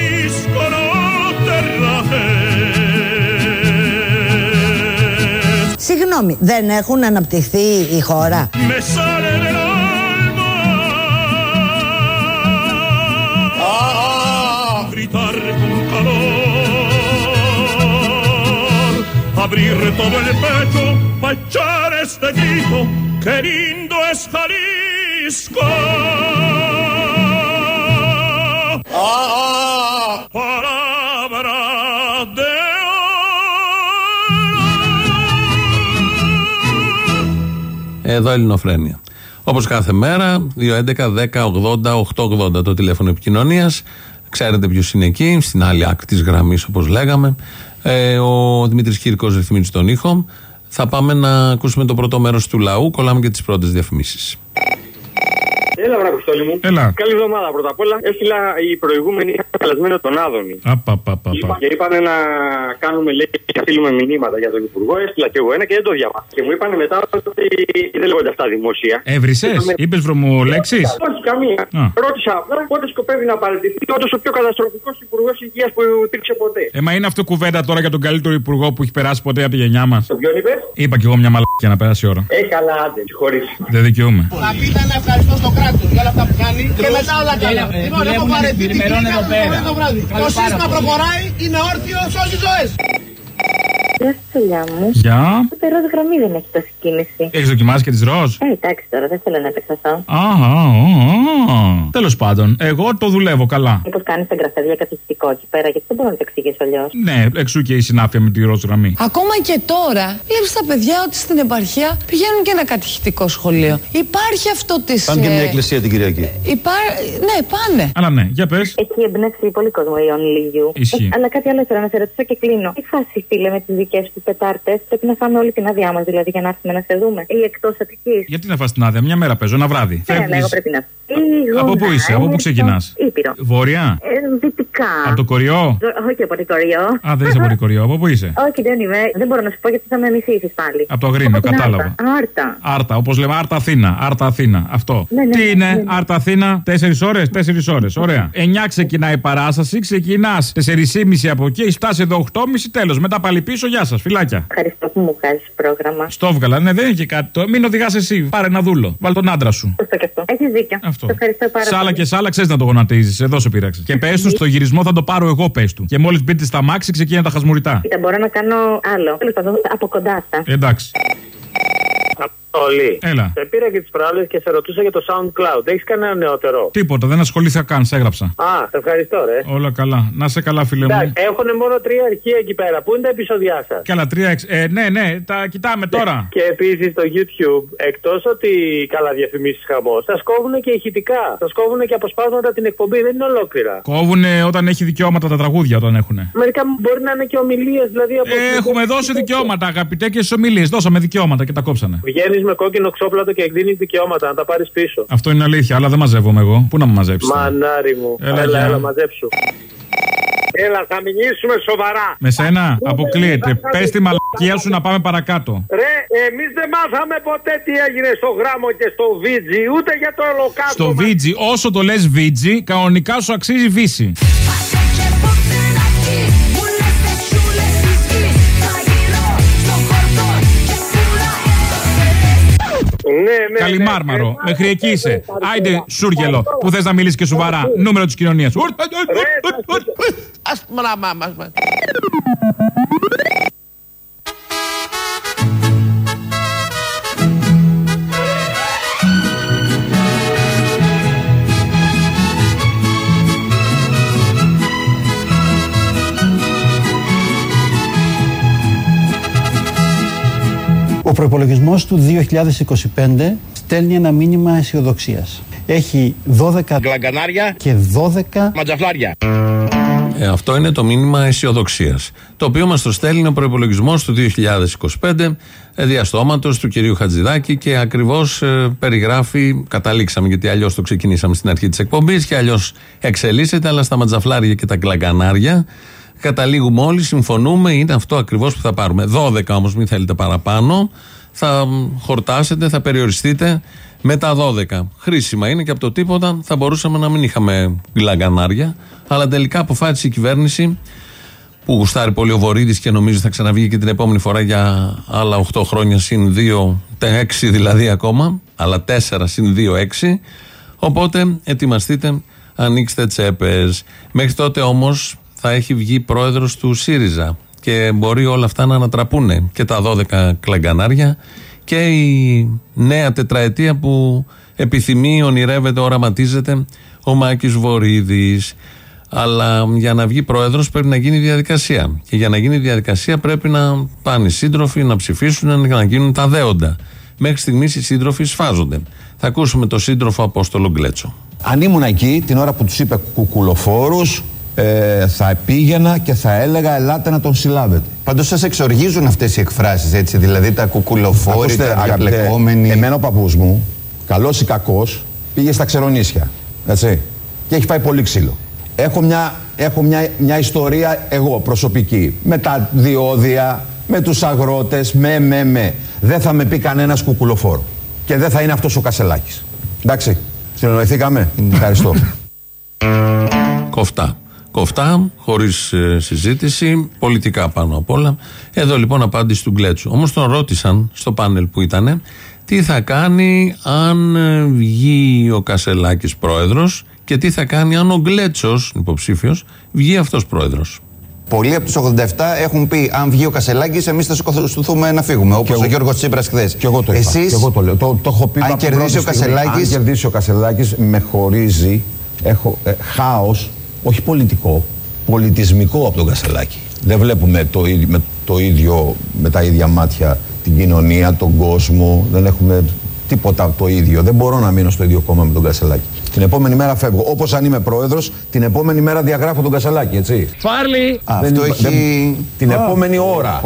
Jalisco no terra Συγγνώμη, δεν έχουν αναπτυχθεί η χώρα; Abrir todo el pecho pa echar este grito que lindo es Jalisco palabra de Εδώ Ελληνοφρένια. Όπω κάθε μέρα, 2.11.10.80.880 το τηλέφωνο επικοινωνία. Ξέρετε ποιος είναι εκεί, στην άλλη άκρη της γραμμής, όπως λέγαμε. Ε, ο Δημήτρης Κύρκο ρυθμίζει τον ήχο. Θα πάμε να ακούσουμε το πρώτο μέρος του λαού. Κολλάμε και τις πρώτες διαφημίσεις. Έλα, βρε Αποστόλη μου. Έλα. Καλή εβδομάδα πρώτα απ' όλα. Έστειλα η προηγούμενη είχα καλεσμένο τον Άδωνη. Απαπαπαπα. Είπα, και είπανε να κάνουμε λέει και να στείλουμε μηνύματα για τον Υπουργό. Έστειλα και εγώ ένα και δεν το διάβασα. Και μου είπανε μετά ότι δεν λέγονται αυτά δημόσια. Έβρισες, είπες βρωμολέξεις; Όχι, καμία. Α. Ρώτησα απλά πότε σκοπεύει να παραιτηθεί όντως ο πιο καταστροφικός Υπουργός Υγείας που υπήρξε ποτέ. Ε, μα είναι αυτό κουβέντα τώρα για τον καλύτερο υπουργό που έχει περάσει ποτέ από τη γενιά μας. Το ποιον είπες; Είπα κι εγώ μια μαλακία να περάσει η ώρα. Ε, καλά, άντε, συγχωρείς. Δεν δικαιούμαι. Να πείτε ένα ευχαριστώ στο κράτος για όλα αυτά που κάνει και μετά όλα καλά. Λοιπόν, έχω παρετηθεί την κλίκα μου το βράδυ. Το σύστημα προχωράει, είναι όρθιο, σώζει ζωές. Γεια σας, δουλειά μου. Γεια. Ούτε ροζ γραμμή δεν έχει τόση κίνηση. Έχεις δοκιμάσει και τις ροζ; Ε, εντάξει τώρα, δεν θέλω να επεκταθώ. Τέλος πάντων, εγώ το δουλεύω καλά. Μήπως κάνεις εγγραφέ καθιστικό εκεί πέρα, γιατί δεν μπορώ να το εξηγήσω αλλιώς. Ναι, εξού και η συνάφεια με τη ροζ γραμμή. Ακόμα και τώρα, βλέπεις τα παιδιά ότι στην επαρχία πηγαίνουν και ένα κατηχητικό σχολείο. Υπάρχει αυτό της. Πάνε και μια εκκλησία την Κυριακή. Υπά... Ναι, πάνε. Αλλά ναι, για πες. Έχει εμπνεύσει πολύ κόσμο η Ιόνι Λιγιού. Ισχύει. Ε, αλλά κάτι άλλο ήθελα να σε ρωτήσω και κλείνω. Τι φάση, φίλε, με τις δικές τους Τετάρτε. Πρέπει να φάμε όλη την άδειά μας, δηλαδή, για να έρθουμε να σε δούμε. Ή εκτός Αττικής. Γιατί να φας την άδεια, μια μέρα παίζω, ένα βράδυ. Ναι, ναι, Φεύγεις- εγώ πρέπει να φύγω. Από πού να είσαι, από πού έρθω. ξεκινάς; Ήπειρο. Βόρεια; Ε, δυτικά. Από το κοριό; Δο- Όχι από το κοριό. Α, δεν είσαι από το κοριό, από πού είσαι; Όχι, δεν είμαι. Δεν μπορώ να σου πω γιατί θα με μισήσει πάλι. Από το Αγρίνιο, Από την κατάλαβα. Άρτα. Άρτα. Άρτα, όπως λέμε, Άρτα Αθήνα. Άρτα Αθήνα. Αυτό. Ναι, ναι, Τι ναι, είναι, ναι, ναι. Άρτα Αθήνα, 4 ώρες, 4 ώρες. Ωραία. 9 ξεκινάει η παράσταση, ξεκινάς 4,5 από εκεί, έχει φτάσει εδώ 8,5 τέλος. Μετά πάλι πίσω, γεια σας, φυλάκια. Ευχαριστώ που μου βγάζεις πρόγραμμα. Στο έβγαλα, ναι, δεν έχει κάτι. Το... Μην οδηγάς εσύ, πάρε ένα δούλο. Βάλ τον άντρα σου. Σωστό και αυτό. Έχεις δίκιο. Αυτό. Σε ευχαριστώ πάρα Σ' άλλα πολύ. και σ' άλλα ξέρεις να το γονατίζεις. Εδώ σε πείραξες. Και πες τους, στο γυρισμό θα το πάρω εγώ, πες του. Και μόλις μπείτε στα μάξι, ξεκινά τα χασμουριτά. Κοίτα, μπορώ να κάνω άλλο. Τέλος πάντων, από κοντά αυτά. Εντάξει. Όλοι. Έλα. Σε πήρα και τις προάλλες και σε ρωτούσα για το SoundCloud. Έχεις κανένα νεότερο. Τίποτα, δεν ασχολήθηκα καν, σε έγραψα. Α, σε ευχαριστώ, ρε. Όλα καλά. Να σε καλά, φίλε Εντάξει, μου. έχουν μόνο τρία αρχεία εκεί πέρα. Πού είναι τα επεισόδια σας; Και άλλα τρία εξ... Ε, ναι, ναι, τα κοιτάμε τώρα. Και επίσης στο YouTube, εκτός ότι καλά διαφημίσεις χαμός, σας κόβουν και ηχητικά. Σας κόβουν και αποσπάσματα την εκπομπή. Δεν είναι ολόκληρα. Κόβουνε όταν έχει δικαιώματα τα τραγούδια όταν έχουνε. Μερικά μπορεί να είναι και ομιλίες, δηλαδή από. Ε, έχουμε δώσει δικαιώματα, αγαπητέ, και στις ομιλίες. Δώσαμε δικαιώματα και τα κόψανε. Βγαίνει βγαίνει με κόκκινο ξόπλατο και εκδίνεις δικαιώματα, να τα πάρεις πίσω. Αυτό είναι αλήθεια, αλλά δεν μαζεύομαι εγώ. Πού να με μαζέψεις. Μανάρι μου. Έλα, Έλα, γεια. έλα, μαζέψου. Έλα, θα μιλήσουμε σοβαρά. Με σένα, αποκλείεται. Πες τη μαλακία σου να πάμε παρακάτω. Ρε, εμείς δεν μάθαμε ποτέ τι έγινε στο γράμμο και στο βίτζι, ούτε για το ολοκάτω. Στο βίτζι, όσο το λες βίτζι, κανονικά σου αξίζει βύση. Ναι, ναι. Καλιμάρμαρο, μέχρι εκεί είσαι. Άιντε, Σούργελο, που θες να μιλήσεις και σοβαρά. Νούμερο της κοινωνίας. Ας πούμε να μα- Ο προπολογισμός του 2025 στέλνει ένα μήνυμα αισιοδοξίας. Έχει 12 Γλαγκανάρια και 12 ματζαφλάρια. Ε, αυτό είναι το μήνυμα αισιοδοξίας. Το οποίο μας το στέλνει ο προπολογισμός του 2025 ε, διαστόματος του κυρίου Χατζηδάκη και ακριβώς περιγράφει, καταλήξαμε γιατί αλλιώς το ξεκινήσαμε στην αρχή της εκπομπής και αλλιώς εξελίσσεται, αλλά στα ματζαφλάρια και τα γκλαγκανάρια καταλήγουμε όλοι, συμφωνούμε, είναι αυτό ακριβώς που θα πάρουμε. 12 όμως, μην θέλετε παραπάνω, θα χορτάσετε, θα περιοριστείτε με τα 12. Χρήσιμα είναι και από το τίποτα θα μπορούσαμε να μην είχαμε γκλαγκανάρια, αλλά τελικά αποφάσισε η κυβέρνηση που γουστάρει πολύ ο Βορύδης και νομίζω θα ξαναβγεί και την επόμενη φορά για άλλα 8 χρόνια συν 2, 6 δηλαδή ακόμα, αλλά 4 συν 2, 6. Οπότε ετοιμαστείτε, ανοίξτε τσέπες. Μέχρι τότε όμως θα έχει βγει πρόεδρος του ΣΥΡΙΖΑ και μπορεί όλα αυτά να ανατραπούνε και τα 12 κλαγκανάρια και η νέα τετραετία που επιθυμεί, ονειρεύεται, οραματίζεται ο Μάκης Βορύδης. Αλλά για να βγει πρόεδρος πρέπει να γίνει διαδικασία. Και για να γίνει διαδικασία πρέπει να πάνε οι σύντροφοι, να ψηφίσουν, να γίνουν τα δέοντα. Μέχρι στιγμής οι σύντροφοι σφάζονται. Θα ακούσουμε τον σύντροφο Απόστολο Γκλέτσο. Αν ήμουν εκεί την ώρα που τους είπε κουκουλοφόρους, ε, θα πήγαινα και θα έλεγα ελάτε να τον συλλάβετε. Πάντως σας εξοργίζουν αυτές οι εκφράσεις, έτσι. Δηλαδή τα κουκουλοφόροι, Ακούστε, τα αγαπητέ, διαπλεκόμενοι. Εμένα ο παππούς μου, καλός ή κακός, πήγε στα ξερονίσια. Έτσι. Και έχει φάει πολύ ξύλο. Έχω μια, έχω μια, μια ιστορία εγώ προσωπική. Με τα διόδια, με τους αγρότες, με, με, με. Δεν θα με πει κανένας κουκουλοφόρο. Και δεν θα είναι αυτός ο Κασελάκης. Εντάξει. Συνεννοηθήκαμε. Ευχαριστώ. Κοφτά. Κοφτά, χωρίς συζήτηση, πολιτικά πάνω απ' όλα. Εδώ λοιπόν απάντηση του Γκλέτσου. Όμως τον ρώτησαν στο πάνελ που ήταν τι θα κάνει αν ε, βγει ο Κασελάκης πρόεδρος και τι θα κάνει αν ο Γκλέτσος, υποψήφιος, βγει αυτός πρόεδρος. Πολλοί από τους 87 έχουν πει: Αν βγει ο Κασελάκης, εμείς θα σηκωθούμε να φύγουμε. Όπως ο Γιώργος Τσίπρας χθες. Και εγώ το είπα. Εσείς, Και εγώ το λέω. Το, το έχω πει αν από την κερδίσει πρώτη ο στιγμή. Κασελάκης- Αν κερδίσει ο Κασελάκης με χωρίζει. Έχω ε, χάος, όχι πολιτικό, πολιτισμικό από τον Κασελάκη. Δεν βλέπουμε το, ίδιο- με, το ίδιο, με τα ίδια μάτια την κοινωνία, τον κόσμο. Δεν έχουμε τίποτα το ίδιο. Δεν μπορώ να μείνω στο ίδιο κόμμα με τον Κασελάκη. Την επόμενη μέρα φεύγω. Όπως αν είμαι πρόεδρος, την επόμενη μέρα διαγράφω τον Κασελάκη, έτσι. Τσάρλι! Αυτό έχει. την επόμενη ώρα.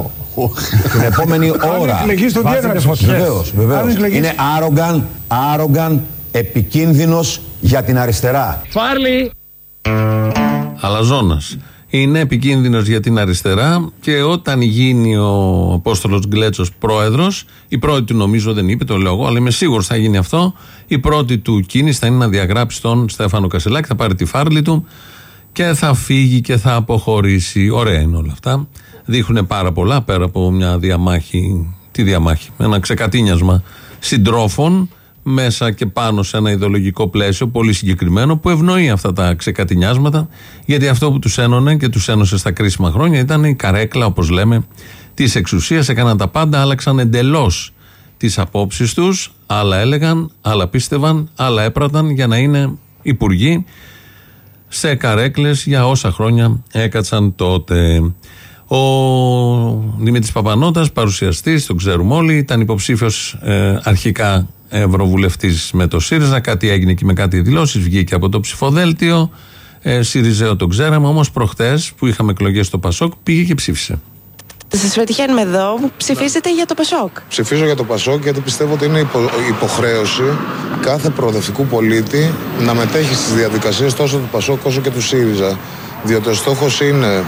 την επόμενη ώρα. εκλεγείς, τον Βάζετε διέγραψε. φωτιές. Βεβαίως, βεβαίως. Αν εκλεγείς- Είναι άρογκαν, άρογκαν, επικίνδυνος για την αριστερά. Τσάρλι! Αλαζόνας. Είναι επικίνδυνος για την αριστερά και όταν γίνει ο Απόστολος Γκλέτσος πρόεδρος, η πρώτη του νομίζω δεν είπε το λόγο, αλλά είμαι σίγουρος θα γίνει αυτό. Η πρώτη του κίνηση θα είναι να διαγράψει τον Στέφανο Κασελάκη, θα πάρει τη φάρλη του και θα φύγει και θα αποχωρήσει. Ωραία είναι όλα αυτά. Δείχνουν πάρα πολλά πέρα από μια διαμάχη. Τι διαμάχη, ένα ξεκατίνιασμα συντρόφων μέσα και πάνω σε ένα ιδεολογικό πλαίσιο πολύ συγκεκριμένο που ευνοεί αυτά τα ξεκατινιάσματα γιατί αυτό που τους ένωνε και τους ένωσε στα κρίσιμα χρόνια ήταν η καρέκλα όπως λέμε της εξουσίας έκαναν τα πάντα άλλαξαν εντελώς τις απόψεις τους άλλα έλεγαν, άλλα πίστευαν άλλα έπραταν για να είναι υπουργοί σε καρέκλες για όσα χρόνια έκατσαν τότε. Ο Δημήτρης Παπανότας, παρουσιαστής, το ξέρουμε όλοι, ήταν υποψήφιος ε, αρχικά ευρωβουλευτής με το ΣΥΡΙΖΑ, κάτι έγινε και με κάτι δηλώσεις, βγήκε από το ψηφοδέλτιο, ε, ΣΥΡΙΖΑ το ξέραμε, όμως προχτές που είχαμε εκλογές στο ΠΑΣΟΚ πήγε και ψήφισε. Σας πετυχαίνουμε εδώ. Ψηφίζετε για το Πασόκ. Ψηφίζω για το Πασόκ γιατί πιστεύω ότι είναι υπο- υποχρέωση κάθε προοδευτικού πολίτη να μετέχει στις διαδικασίες τόσο του Πασόκ όσο και του ΣΥΡΙΖΑ. Διότι ο στόχος είναι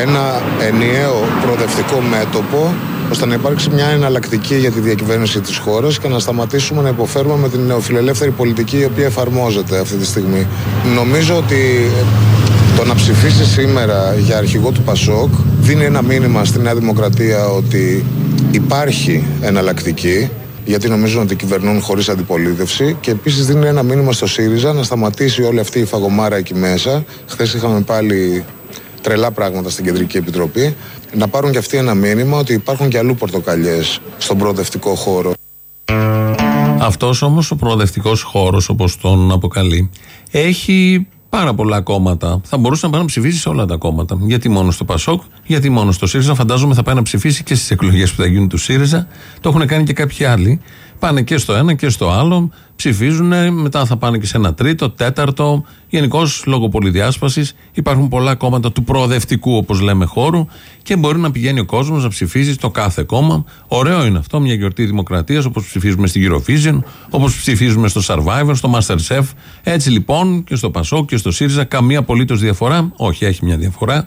ένα ενιαίο προοδευτικό μέτωπο ώστε να υπάρξει μια εναλλακτική για τη διακυβέρνηση της χώρας και να σταματήσουμε να υποφέρουμε με την νεοφιλελεύθερη πολιτική η οποία εφαρμόζεται αυτή τη στιγμή. Νομίζω ότι το να ψηφίσει σήμερα για αρχηγό του Πασόκ δίνει ένα μήνυμα στη Νέα Δημοκρατία ότι υπάρχει εναλλακτική γιατί νομίζουν ότι κυβερνούν χωρίς αντιπολίτευση και επίσης δίνει ένα μήνυμα στο ΣΥΡΙΖΑ να σταματήσει όλη αυτή η φαγωμάρα εκεί μέσα. Χθες είχαμε πάλι τρελά πράγματα στην Κεντρική Επιτροπή. Να πάρουν και αυτοί ένα μήνυμα ότι υπάρχουν και αλλού πορτοκαλιές στον προοδευτικό χώρο. Αυτός όμως ο προοδευτικός χώρος, όπως τον αποκαλεί, έχει πάρα πολλά κόμματα. Θα μπορούσε να πάει να ψηφίσει σε όλα τα κόμματα. Γιατί μόνο στο Πασόκ, γιατί μόνο στο ΣΥΡΙΖΑ. Φαντάζομαι θα πάει να ψηφίσει και στις εκλογές που θα γίνουν του ΣΥΡΙΖΑ. Το έχουν κάνει και κάποιοι άλλοι. Πάνε και στο ένα και στο άλλο, ψηφίζουν, μετά θα πάνε και σε ένα τρίτο, τέταρτο. Γενικώς, λόγω πολυδιάσπασης, υπάρχουν πολλά κόμματα του προοδευτικού, όπως λέμε, χώρου και μπορεί να πηγαίνει ο κόσμος να ψηφίζει στο κάθε κόμμα. Ωραίο είναι αυτό, μια γιορτή δημοκρατίας, όπως ψηφίζουμε στη Eurovision, όπως ψηφίζουμε στο Survivor, στο Masterchef. Έτσι λοιπόν και στο Πασόκ και στο ΣΥΡΙΖΑ, καμία απολύτως διαφορά. Όχι, έχει μια διαφορά.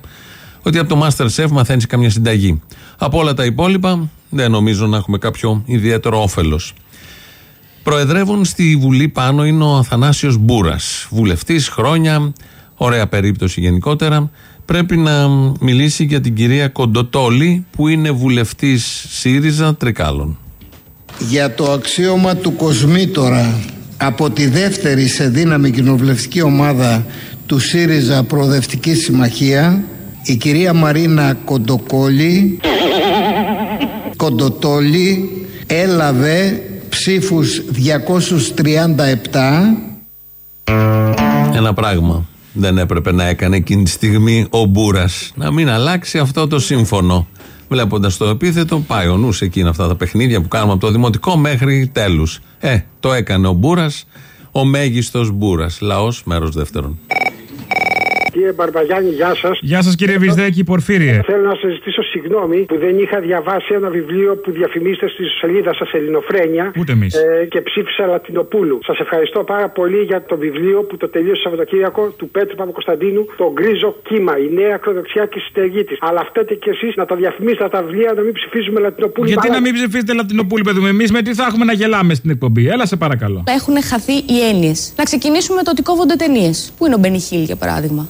Ότι από το Masterchef μαθαίνεις καμιά συνταγή. Από όλα τα υπόλοιπα, δεν νομίζω να έχουμε κάποιο ιδιαίτερο όφελος. Προεδρεύουν στη Βουλή πάνω είναι ο Αθανάσιος Μπούρας, βουλευτής χρόνια, ωραία περίπτωση γενικότερα. Πρέπει να μιλήσει για την κυρία Κοντοτόλη που είναι βουλευτής ΣΥΡΙΖΑ Τρικάλων. για το αξίωμα του Κοσμήτορα από τη δεύτερη σε δύναμη κοινοβουλευτική ομάδα του ΣΥΡΙΖΑ Προοδευτικής Συμμαχίας η κυρία Μαρίνα Κοντοκόλη Κοντοτόλη έλαβε ψήφους 237 Ένα πράγμα δεν έπρεπε να έκανε εκείνη τη στιγμή ο Μπούρας να μην αλλάξει αυτό το σύμφωνο. Βλέποντας το επίθετο, πάει ο νου εκείνα αυτά τα παιχνίδια που κάνουμε από το δημοτικό μέχρι τέλους. Ε, το έκανε ο Μπούρας, ο μέγιστος Μπούρας. Λαός, μέρος δεύτερον. Κύριε Μπαρμπαγιάννη, γεια σας. Γεια σας κύριε Βυσδέκη, Πορφύριε. Θέλω να σας ζητήσω συγγνώμη που δεν είχα διαβάσει ένα βιβλίο που διαφημίσετε στη σελίδα σας Ελληνοφρένια. Ούτε εμείς. Ε, και ψήφισα Λατινοπούλου. Σας ευχαριστώ πάρα πολύ για το βιβλίο που το τελείωσε το Σαββατοκύριακο του Πέτρου Παπακοσταντίνου, Το γκρίζο κύμα, η νέα ακροδεξιά και η συνταγή της. Αλλά φταίτε κι εσείς να τα διαφημίσετε τα βιβλία, να μην ψηφίζουμε Λατινοπούλου. Γιατί Μαλάκα. να μην ψηφίσετε Λατινοπούλη, παιδί μου, εμείς με τι θα έχουμε να γελάμε στην εκπομπή; Έλα σε παρακαλώ. Έχουν χαθεί οι έννοιες. Να ξεκινήσουμε με το ότι κόβονται ταινίες. Πού είναι ο Μπενιχίλ, για παράδειγμα;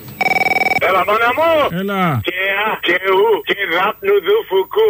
Έλα, μάνα μου! Έλα! Και α, και ου, και δάπνου δου φουκού.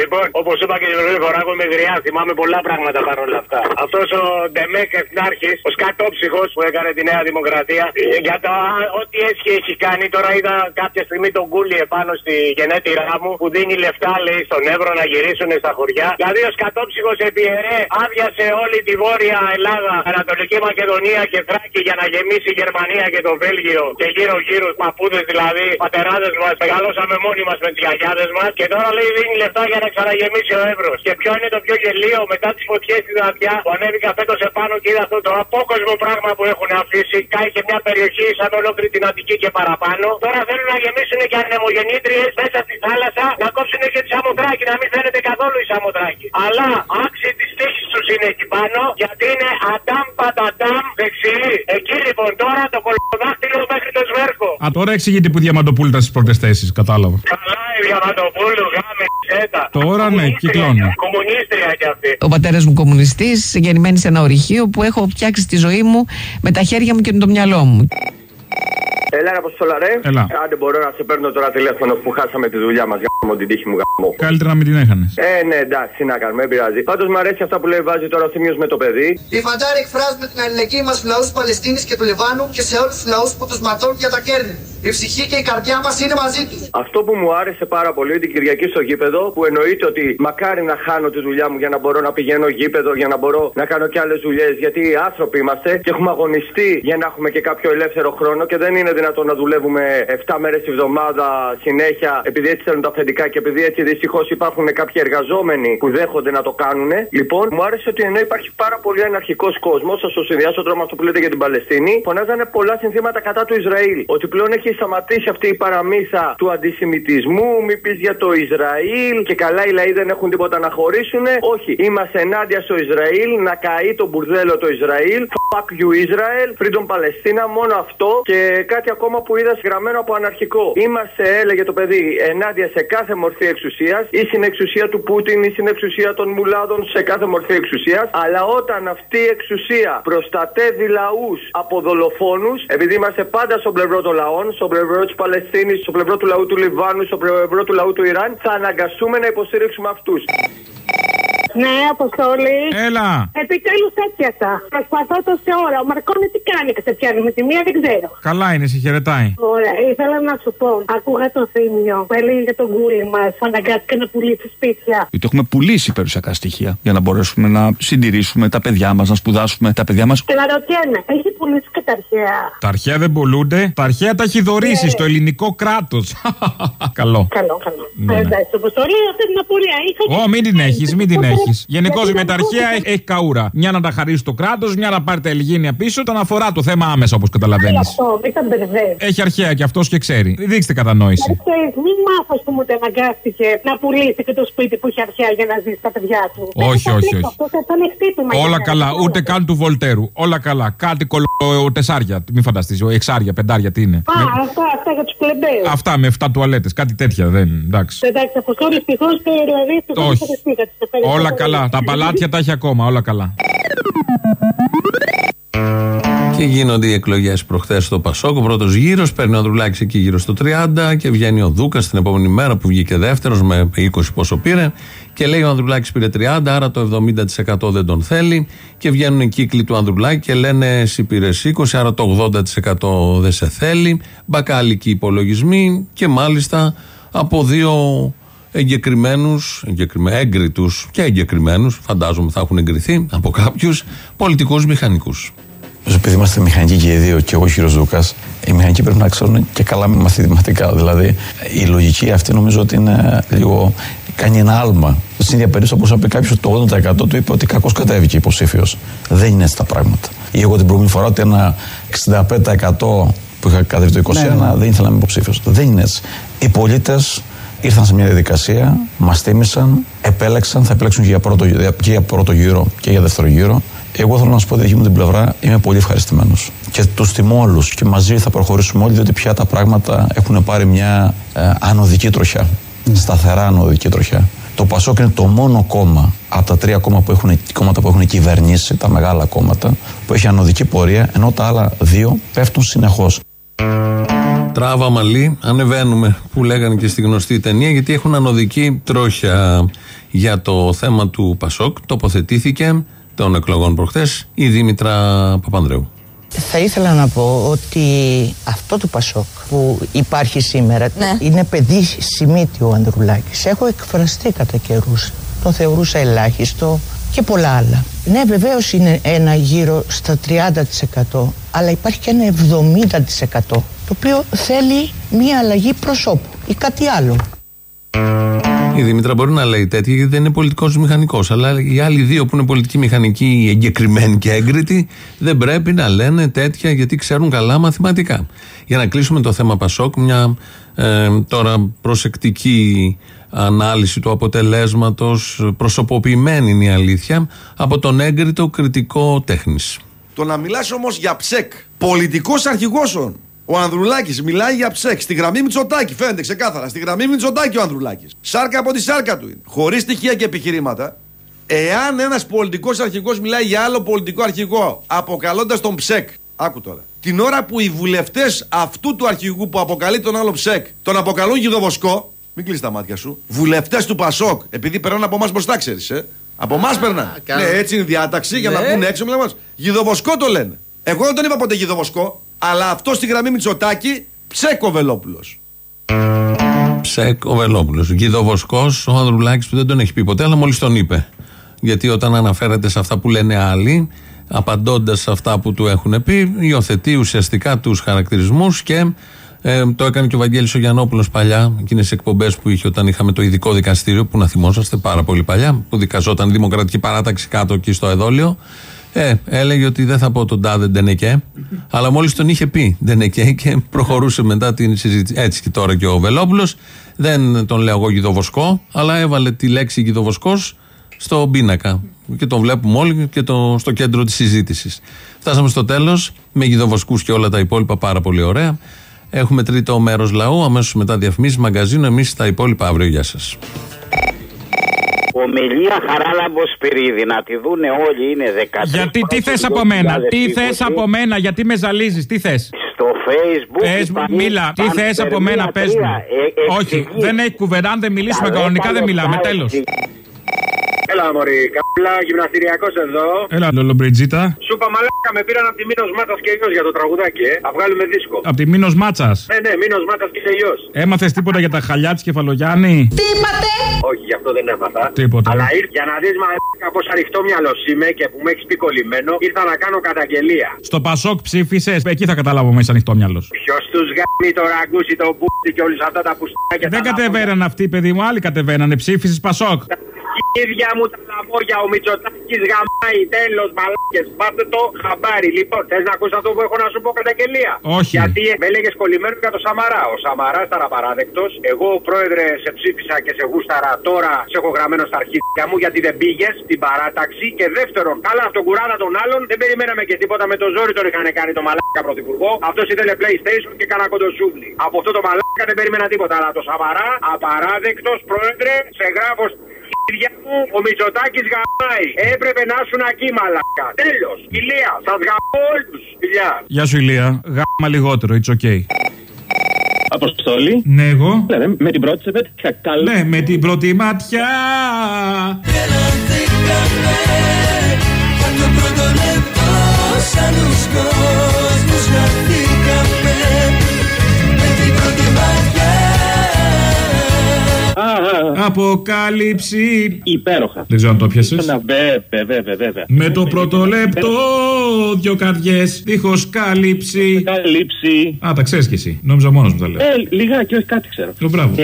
Λοιπόν, όπως είπα και την προηγούμενη φορά, εγώ είμαι γριά. Θυμάμαι πολλά πράγματα παρόλα αυτά. Αυτός ο Ντεμέκ Εθνάρχη, ο σκατόψυχος που έκανε τη Νέα Δημοκρατία, ε, για το α, ό,τι έσχη έχει κάνει. Τώρα είδα κάποια στιγμή τον Κούλι επάνω στη γενέτειρά μου που δίνει λεφτά, λέει, στον Εύρο να γυρίσουν στα χωριά. Δηλαδή ο σκατόψυχος επί ΕΡΕ άδειασε όλη τη Βόρεια Ελλάδα, Ανατολική Μακεδονία και Θράκη για να γεμίσει η Γερμανία και το Βέλγιο και γύρω-γύρω παππούδες δηλαδή, πατεράδες μας. Μεγαλώσαμε μόνοι μας με τις γιαγιάδες μας και τώρα λέει δίνει λεφτά για να ξαναγεμίσει ο Εύρο. Και ποιο είναι το πιο γελίο μετά τις φωτιές στην Αδειά που ανέβηκα φέτος επάνω και είδα αυτό το απόκοσμο πράγμα που έχουν αφήσει. Κάει και μια περιοχή σαν ολόκληρη την Αττική και παραπάνω. Τώρα θέλουν να γεμίσουν και ανεμογεννήτριες μέσα στη θάλασσα να κόψουν και τη Σαμοτράκη, να μην φαίνεται καθόλου η Σαμοτράκη. Αλλά άξιοι της τύχης τους είναι εκεί πάνω γιατί είναι αντάμ παταντάμ δεξιοί. Εκεί λοιπόν τώρα το κολοδάχτυλο μέχρι το σβέρκο. Α, τώρα εξηγείται που διαμαντοπούλη ήταν στις πρώτες θέσεις, κατάλαβα. Καλά η Διαμαντοπούλου, γάμι, σέτα. Τώρα ναι, κυκλώνει. Κομμουνίστρια κι αυτή. Ο πατέρας μου κομμουνιστής, γεννημένης σε ένα ορυχείο που έχω φτιάξει τη ζωή μου με τα χέρια μου και με το μυαλό μου. Έλα, ρε Αποστόλα, ρε. Έλα. Άντε, μπορώ να σε παίρνω τώρα τηλέφωνο που χάσαμε τη δουλειά μας. Γάμο την τύχη μου, γάμο. Καλύτερα να μην την έχανες. Ε, ναι, εντάξει, τι να κάνουμε, δεν πειράζει. Πάντως μου αρέσει αυτά που λέει, βάζει τώρα ο Θήμιος με το παιδί. Η Φαντάρη εκφράζουμε την αλληλεγγύη μας στους λαούς της Παλαιστίνης και του Λιβάνου και σε όλους τους λαούς που τους ματώνουν για τα κέρδη. Η ψυχή και η καρδιά μας είναι μαζί τους. Αυτό που μου άρεσε πάρα πολύ την Κυριακή στο γήπεδο, που εννοείται ότι μακάρι να χάνω τη δουλειά μου για να μπορώ να πηγαίνω γήπεδο, για να μπορώ να κάνω και άλλες δουλειές. Γιατί άνθρωποι είμαστε και έχουμε αγωνιστεί για να έχουμε και κάποιο ελεύθερο χρόνο και δεν είναι δυνατόν να δουλεύουμε 7 μέρες τη βδομάδα συνέχεια, επειδή έτσι θέλουν τα αφεντικά και επειδή έτσι δυστυχώς υπάρχουν κάποιοι εργαζόμενοι που δέχονται να το κάνουν. Λοιπόν, μου άρεσε ότι ενώ υπάρχει πάρα πολύ αναρχικός κόσμος, σα το συνδυάσω τώρα με αυτό που λέτε για την Παλαιστίνη, φωνάζανε πολλά συνθήματα κατά του Ισραήλ. Ότι πλέον έχει σταματήσει αυτή η παραμύθα του αντισημιτισμού, μη πεις για το Ισραήλ και καλά οι λαοί δεν έχουν τίποτα να χωρίσουν. Όχι, είμαστε ενάντια στο Ισραήλ, να καεί το μπουρδέλο το Ισραήλ. Fuck you Israel, freedom Παλαιστίνα, μόνο αυτό και κάτι ακόμα που είδα γραμμένο από αναρχικό. Είμαστε, έλεγε το παιδί, ενάντια σε κάθε μορφή εξουσίας ή στην εξουσία του Πούτιν ή στην εξουσία των μουλάδων σε κάθε μορφή εξουσίας. Αλλά όταν αυτή η εξουσία προστατεύει λαούς από δολοφόνους, επειδή είμαστε πάντα στο πλευρό των λαών, στο πλευρό της Παλαιστίνης, στο πλευρό του λαού του Λιβάνου, στο πλευρό του λαού του Ιράν, θα αναγκαστούμε να υποστηρίξουμε αυτούς. Ναι, Αποστόλη. Έλα. Επιτέλους έπιασα. Προσπαθώ τόση ώρα. Ο Μαρκόνι τι κάνει και σε πιάνει με τη μία, δεν ξέρω. Καλά είναι, σε χαιρετάει. Ωραία, ήθελα να σου πω. Ακούγα το θύμιο που έλεγε για τον κούλι μας που αναγκάστηκε να πουλήσει σπίτια. Γιατί έχουμε πουλήσει περιουσιακά στοιχεία για να μπορέσουμε να συντηρήσουμε τα παιδιά μας, να σπουδάσουμε τα παιδιά μας. Και να ρωτιέμαι, έχει πουλήσει και τα αρχαία; Τα αρχαία δεν πουλούνται. Τα αρχαία τα έχει δωρήσει στο ελληνικό κράτος. Καλό. Καλό, καλό. Ναι, ναι. Εντάξει, Αποστόλη, αυτή την απορία είχα. Ω, μην την έχεις, μην την έχεις. Γενικώς η μεταρχία έχει, έχει καούρα. Μια να τα χαρίσει το κράτος, μια να πάρει τα Ελγίνια πίσω. Τον αφορά το θέμα άμεσα όπως καταλαβαίνεις. Αυτό, μην τα μπερδεύει. Έχει αρχαία και αυτός και ξέρει. Δείξτε κατανόηση. Ξέρεις, Μην μάθω που μου αναγκάστηκε να πουλήσει και το σπίτι που είχε αρχαία για να ζήσει τα παιδιά του. Όχι, Δεν θα όχι, πλήξω, όχι. Αυτό θα ήταν χτύπημα. για Όλα μένα. καλά, ούτε καν του Βολτέρου. Όλα καλά. Κάτι κολοτεσάρια. Μην φανταστείς. Εξάρια, πεντάρια, τι είναι. Α, Με- αυτά, αυτά για τους πλεμπαίου. Αυτά με 7 τουαλέτες. Κάτι τέτοια δεν. Εντάξει. Εντάξει, Αποστόλη, ευτυχώς και δηλαδή ευτυχώς Όχι. και πήγατε. Σε ευχαριστώ Όλα πολύ. καλά. Τα παλάτια τα έχει ακόμα. Όλα καλά. Και γίνονται οι εκλογές προχθές στο Πασόκ. Ο πρώτος γύρος παίρνει ο Ανδρουλάκης εκεί γύρω στο 30 και βγαίνει ο Δούκας την επόμενη μέρα που βγήκε δεύτερος με 20 πόσο πήρε. Και λέει ο Ανδρουλάκης πήρε 30, άρα το 70% δεν τον θέλει. Και βγαίνουν οι κύκλοι του Ανδρουλάκη και λένε εσύ πήρες 20, άρα το 80% δεν σε θέλει. Μπακάλικοι υπολογισμοί και μάλιστα από δύο εγκεκριμένους, έγκριτους και εγκεκριμένους, φαντάζομαι θα έχουν εγκριθεί από κάποιους πολιτικούς μηχανικούς. Επειδή είμαστε μηχανικοί και οι δύο, και εγώ κύριος Δούκας, οι μηχανικοί πρέπει να ξέρουν και καλά με μαθηματικά. Δηλαδή, η λογική αυτή νομίζω ότι είναι λίγο. κάνει ένα άλμα. Στην ίδια περίπτωση, όπως είπε κάποιος, το 80% του είπε ότι κακώς κατέβηκε υποψήφιος. Δεν είναι έτσι τα πράγματα. Ή εγώ την προηγούμενη φορά ότι ένα 65% που είχα κατέβει το 21 Ναι, ναι. δεν ήθελα να είμαι υποψήφιος. Δεν είναι έτσι. Οι πολίτες ήρθαν σε μια διαδικασία, μας τίμησαν, επέλεξαν, θα επέλεξουν και για πρώτο, και για πρώτο γύρο και για δεύτερο γύρο. Εγώ θέλω να σας πω τη δική μου την πλευρά, είμαι πολύ ευχαριστημένος. Και τους τιμώ όλους και μαζί θα προχωρήσουμε όλοι, διότι πια τα πράγματα έχουν πάρει μια ε, ανωδική τροχιά. Σταθερά ανωδική τροχιά. Το Πασόκ είναι το μόνο κόμμα από τα τρία κόμματα που έχουν, κόμματα που έχουν κυβερνήσει, τα μεγάλα κόμματα, που έχει ανωδική πορεία, ενώ τα άλλα δύο πέφτουν συνεχώς. Τράβα μαλλί, ανεβαίνουμε που λέγανε και στη γνωστή ταινία γιατί έχουν ανωδική τρόχια για το θέμα του Πασόκ. Τοποθετήθηκε των εκλογών προχθές η Δήμητρα Παπανδρέου. Θα ήθελα να πω ότι αυτό το Πασόκ που υπάρχει σήμερα είναι παιδί σημείτη ο Ανδρουλάκης. Έχω εκφραστεί κατά καιρούς. Το θεωρούσα ελάχιστο και πολλά άλλα. Ναι, βεβαίως είναι ένα γύρο στα 30%, αλλά υπάρχει και ένα 70% το οποίο θέλει μία αλλαγή προσώπου ή κάτι άλλο. Η Δήμητρα μπορεί να λέει τέτοια γιατί δεν είναι πολιτικός μηχανικός. Αλλά οι άλλοι δύο που είναι πολιτικοί μηχανικοί εγκεκριμένοι και έγκριτοι δεν πρέπει να λένε τέτοια γιατί ξέρουν καλά μαθηματικά. Για να κλείσουμε το θέμα Πασόκ, μια ε, τώρα προσεκτική ανάλυση του αποτελέσματος προσωποποιημένη είναι η αλήθεια από τον έγκριτο κριτικό τέχνης. Το να μιλάς όμως για ψεκ, πολιτικός αρχηγός ο Ανδρουλάκης μιλάει για ψεκ. Στη γραμμή Μητσοτάκη, φαίνεται ξεκάθαρα. Στη γραμμή Μητσοτάκη ο Ανδρουλάκης. Σάρκα από τη σάρκα του είναι. Χωρίς στοιχεία και επιχειρήματα. Εάν ένας πολιτικός αρχηγός μιλάει για άλλο πολιτικό αρχηγό, αποκαλώντας τον ψεκ, άκου τώρα. Την ώρα που οι βουλευτές αυτού του αρχηγού που αποκαλεί τον άλλο ψεκ, τον αποκαλούν γιδοβοσκό, μην κλείσεις τα μάτια σου. Βουλευτές του Πασόκ, επειδή περνάνε από εμάς μπροστά, ξέρεις, ε. Από εμάς περνάνε. καλά. Ναι, έτσι είναι η διάταξη για να Ναι. πούνε έξω, μιλάμε. Γιδοβοσκό το λένε. Εγώ δεν τον είπα ποτέ γιδοβοσκό, αλλά αυτό στη γραμμή Μητσοτάκη ψέκο Βελόπουλο. Ψεκ ο Βελόπουλο. Γιδοβοσκό, ο Ανδρουλάκης που δεν τον έχει πει ποτέ, αλλά μόλις τον είπε. Γιατί όταν αναφέρεται σε αυτά που λένε άλλοι, απαντώντας σε αυτά που του έχουν πει, υιοθετεί ουσιαστικά τους χαρακτηρισμούς και ε, το έκανε και ο Βαγγέλης ο Γιαννόπουλος παλιά, εκείνες οι εκπομπές που είχε όταν είχαμε το ειδικό δικαστήριο, που να θυμόσαστε πάρα πολύ παλιά, που δικαζόταν η Δημοκρατική Παράταξη κάτω εκεί στο εδόλιο. Ε, έλεγε ότι δεν θα πω τον τάδε Ντενεκέ, αλλά μόλις τον είχε πει Ντενεκέ και προχωρούσε μετά την συζήτηση. Έτσι και τώρα και ο Βελόπουλος. Δεν τον λέω εγώ γιδοβοσκό, αλλά έβαλε τη λέξη γιδοβοσκό στο πίνακα. Και τον βλέπουμε όλοι και το, στο κέντρο της συζήτησης. Φτάσαμε στο τέλος με γιδοβοσκού και όλα τα υπόλοιπα πάρα πολύ ωραία. Έχουμε τρίτο μέρος λαού, αμέσως μετά διαφημίσεις μαγκαζίνο. Εμείς τα υπόλοιπα αύριο. Γεια σας. Ομιλία Χαράλαμπος Σπυρίδη, να τη δούνε όλοι είναι 13. Γιατί τι θες από μένα, τι θες από μένα, γιατί με ζαλίζεις, τι θες; Στο facebook. Πες μου, μίλα, τι θες από μένα, πες μου. Ε, Όχι, δεν έχει κουβέντα, αν δεν μιλήσουμε κανονικά δεν μιλάμε, τέλος. Έλα, Μωρή, καπλά γυμναστηριακός εδώ. Έλα, Λολομπριτζίτα. Σου είπα μαλάκα, με πήραν από τη Μήνο Μάτσα και γιο για το τραγουδάκι, ε. Να βγάλουμε δίσκο. Από τη Μήνο Μάτσας. Ναι, ναι, Μήνο Μάτσα και γιο. Έμαθες τίποτα για τα χαλιά της Κεφαλογιάννη; Τι είπατε! Όχι, γι' αυτό δεν έμαθα. Τίποτα. Αλλά ήρθα για να δεις μαλάκα πώς ανοιχτό μυαλό είμαι και που με έχεις πει κολλημένο, ήρθα να κάνω καταγγελία. Στο Πασόκ ψήφισες, εκεί θα καταλάβω με είσαι ανοιχτό μυαλός. Ποιος τους γάμει το ραγκούσι, το μπούτι και όλους αυτά τα πουστάκια. Δεν κατεβαίναν αυτοί, παιδί μου, άλλοι κατεβαίνανε. Ψήφισες Πασόκ. Ίδια μου τα λαμόρια, ο Μητσοτάκης γαμάει, τέλος μαλάκες. Πάτε το χαμπάρι. Λοιπόν, θες να ακούσει αυτό που έχω να σου πω καταγγελία; Όχι. Γιατί με έλεγες κολλημένο για το Σαμαρά. Ο Σαμαρά ήταν απαράδεκτος. Εγώ, πρόεδρε, σε ψήφισα και σε γούσταρα. Τώρα σε έχω γραμμένο στα αρχίδια μου γιατί δεν πήγες στην παράταξη. Και δεύτερον, καλά στον κουράδα των άλλων δεν περιμέναμε και τίποτα με το ζόρι τον είχαν κάνει το μαλάκα πρωθυπουργό. Αυτός ήθελε PlayStation και κανένα κοντοσούβλι. Από αυτό το μαλάκα δεν περίμενα τίποτα. Αλλά το Σαμαρά, απαράδεκτος, πρόεδρε, σε γράφω Παιδιά μου, ο Μητσοτάκης γαμάει. Έπρεπε να ήσουν εκεί, μαλάκα. Τέλος. Ηλία, σας γαμώ όλους. Φιλιά. Γεια σου, Ηλία. Γάμα λιγότερο, it's okay. Αποστόλη. Ναι, εγώ. Ναι, με την πρώτη σε πέτυχα. Καλό. Ναι, με την πρώτη ματιά. Το πρώτο λεπτό σαν τους κόσμους χαθήκαμε Με την πρώτη ματιά Αποκάλυψη. Υπέροχα. Δεν ξέρω αν το πιασε. Να, βέβαια, βέβαια, βέβαια. Με το πρώτο λεπτό, δυο καρδιές, δίχως κάλυψη. Κάλυψη. Α, τα ξέρεις κι εσύ. Νόμιζα μόνος μου τα λέω. Ε, λιγάκι, όχι κάτι ξέρω. Το μπράβο.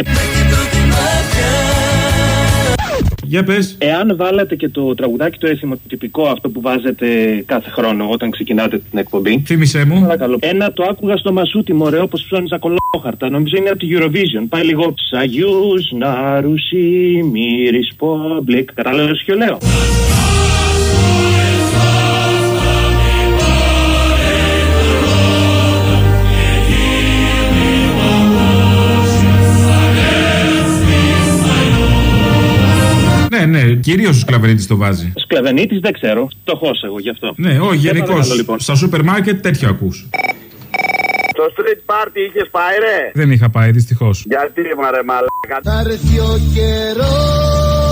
Ε, Για πες. Εάν βάλετε και το τραγουδάκι το έθιμο τυπικό αυτό που βάζετε κάθε χρόνο όταν ξεκινάτε την εκπομπή. Θύμησέ μου. Παρακαλώ. Ένα το άκουγα στο Μασούτη μωρέ όπως ψώνιζα κωλόχαρτα. Νομίζω είναι από τη Eurovision. Πάει λίγο Союз нерушимый республик. Κατάλαβες ποιο λέω; Ναι, ναι, κυρίως ο Σκλαβενίτης το βάζει. Σκλαβενίτης δεν ξέρω. Φτωχός εγώ γι' αυτό. Ναι, όχι, Για γενικώ. παρακαλώ, λοιπόν. Στα σούπερ μάρκετ τέτοιο ακούς. Το street party είχες πάει, ρε; Δεν είχα πάει, δυστυχώς. Γιατί, μαρε μαλάκα. Θα έρθει ο καιρός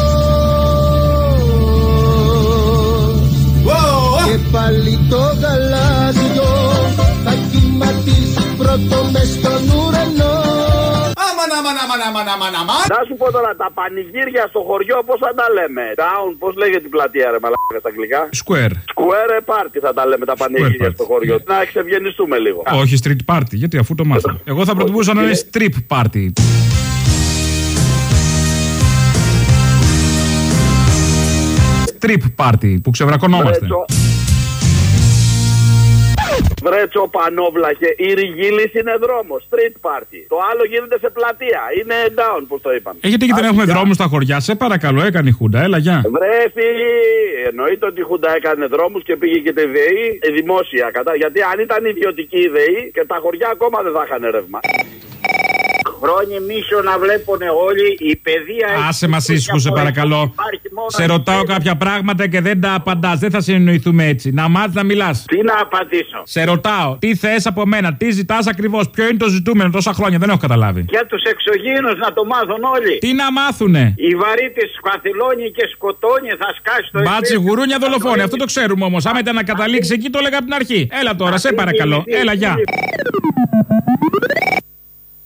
αμαν, αμαν, αμαν, αμαν, αμαν Να σου πω τώρα, τα πανηγύρια στο χωριό πώς θα τα λέμε; Down, πώς λέγεται την πλατεία, ρε μαλάκα στα αγγλικά; Square. Square party θα τα λέμε τα πανηγύρια στο χωριό. Να εξευγενιστούμε λίγο. Όχι street party, γιατί αφού το μάθα. Εγώ θα προτιμούσα να είναι strip party. Strip party που ξεβρακωνόμαστε. Βρέτσο πανόβλαχε, η Ριγίλη είναι δρόμος. Street party. Το άλλο γίνεται σε πλατεία. Είναι down, πώς το είπαν. Ε, γιατί και δεν έχουμε δρόμους στα χωριά, σε παρακαλώ, έκανε η Χούντα, έλα, γεια. Βρε φίλοι, εννοείται ότι η Χούντα έκανε δρόμους και πήγε και τη ΔΕΗ ε, δημόσια. Κατά, γιατί αν ήταν ιδιωτική η ΔΕΗ και τα χωριά ακόμα δεν θα είχαν ρεύμα. Χρόνια μίσο να βλέπουν όλοι η παιδεία. Άσε μας ήσυχους, σε παρακαλώ. Σε ρωτάω κάποια πράγματα και δεν τα απαντάς. Δεν θα συνεννοηθούμε έτσι. Να μάθεις να μιλάς. Τι να απαντήσω; Σε ρωτάω, τι θες από μένα, τι ζητάς ακριβώς, ποιο είναι το ζητούμενο τόσα χρόνια, δεν έχω καταλάβει. Για τους εξωγήινους να το μάθουν όλοι. Τι να μάθουνε; Η βαρύτη σκαθιλώνει και σκοτώνει, θα σκάσει το Μπάτσι γουρούνια δολοφόνη, αυτό το ξέρουμε όμως. Άμα ήταν να καταλήξει εκεί, το έλεγα από την αρχή. Έλα τώρα, σε παρακαλώ. Έλα, γεια.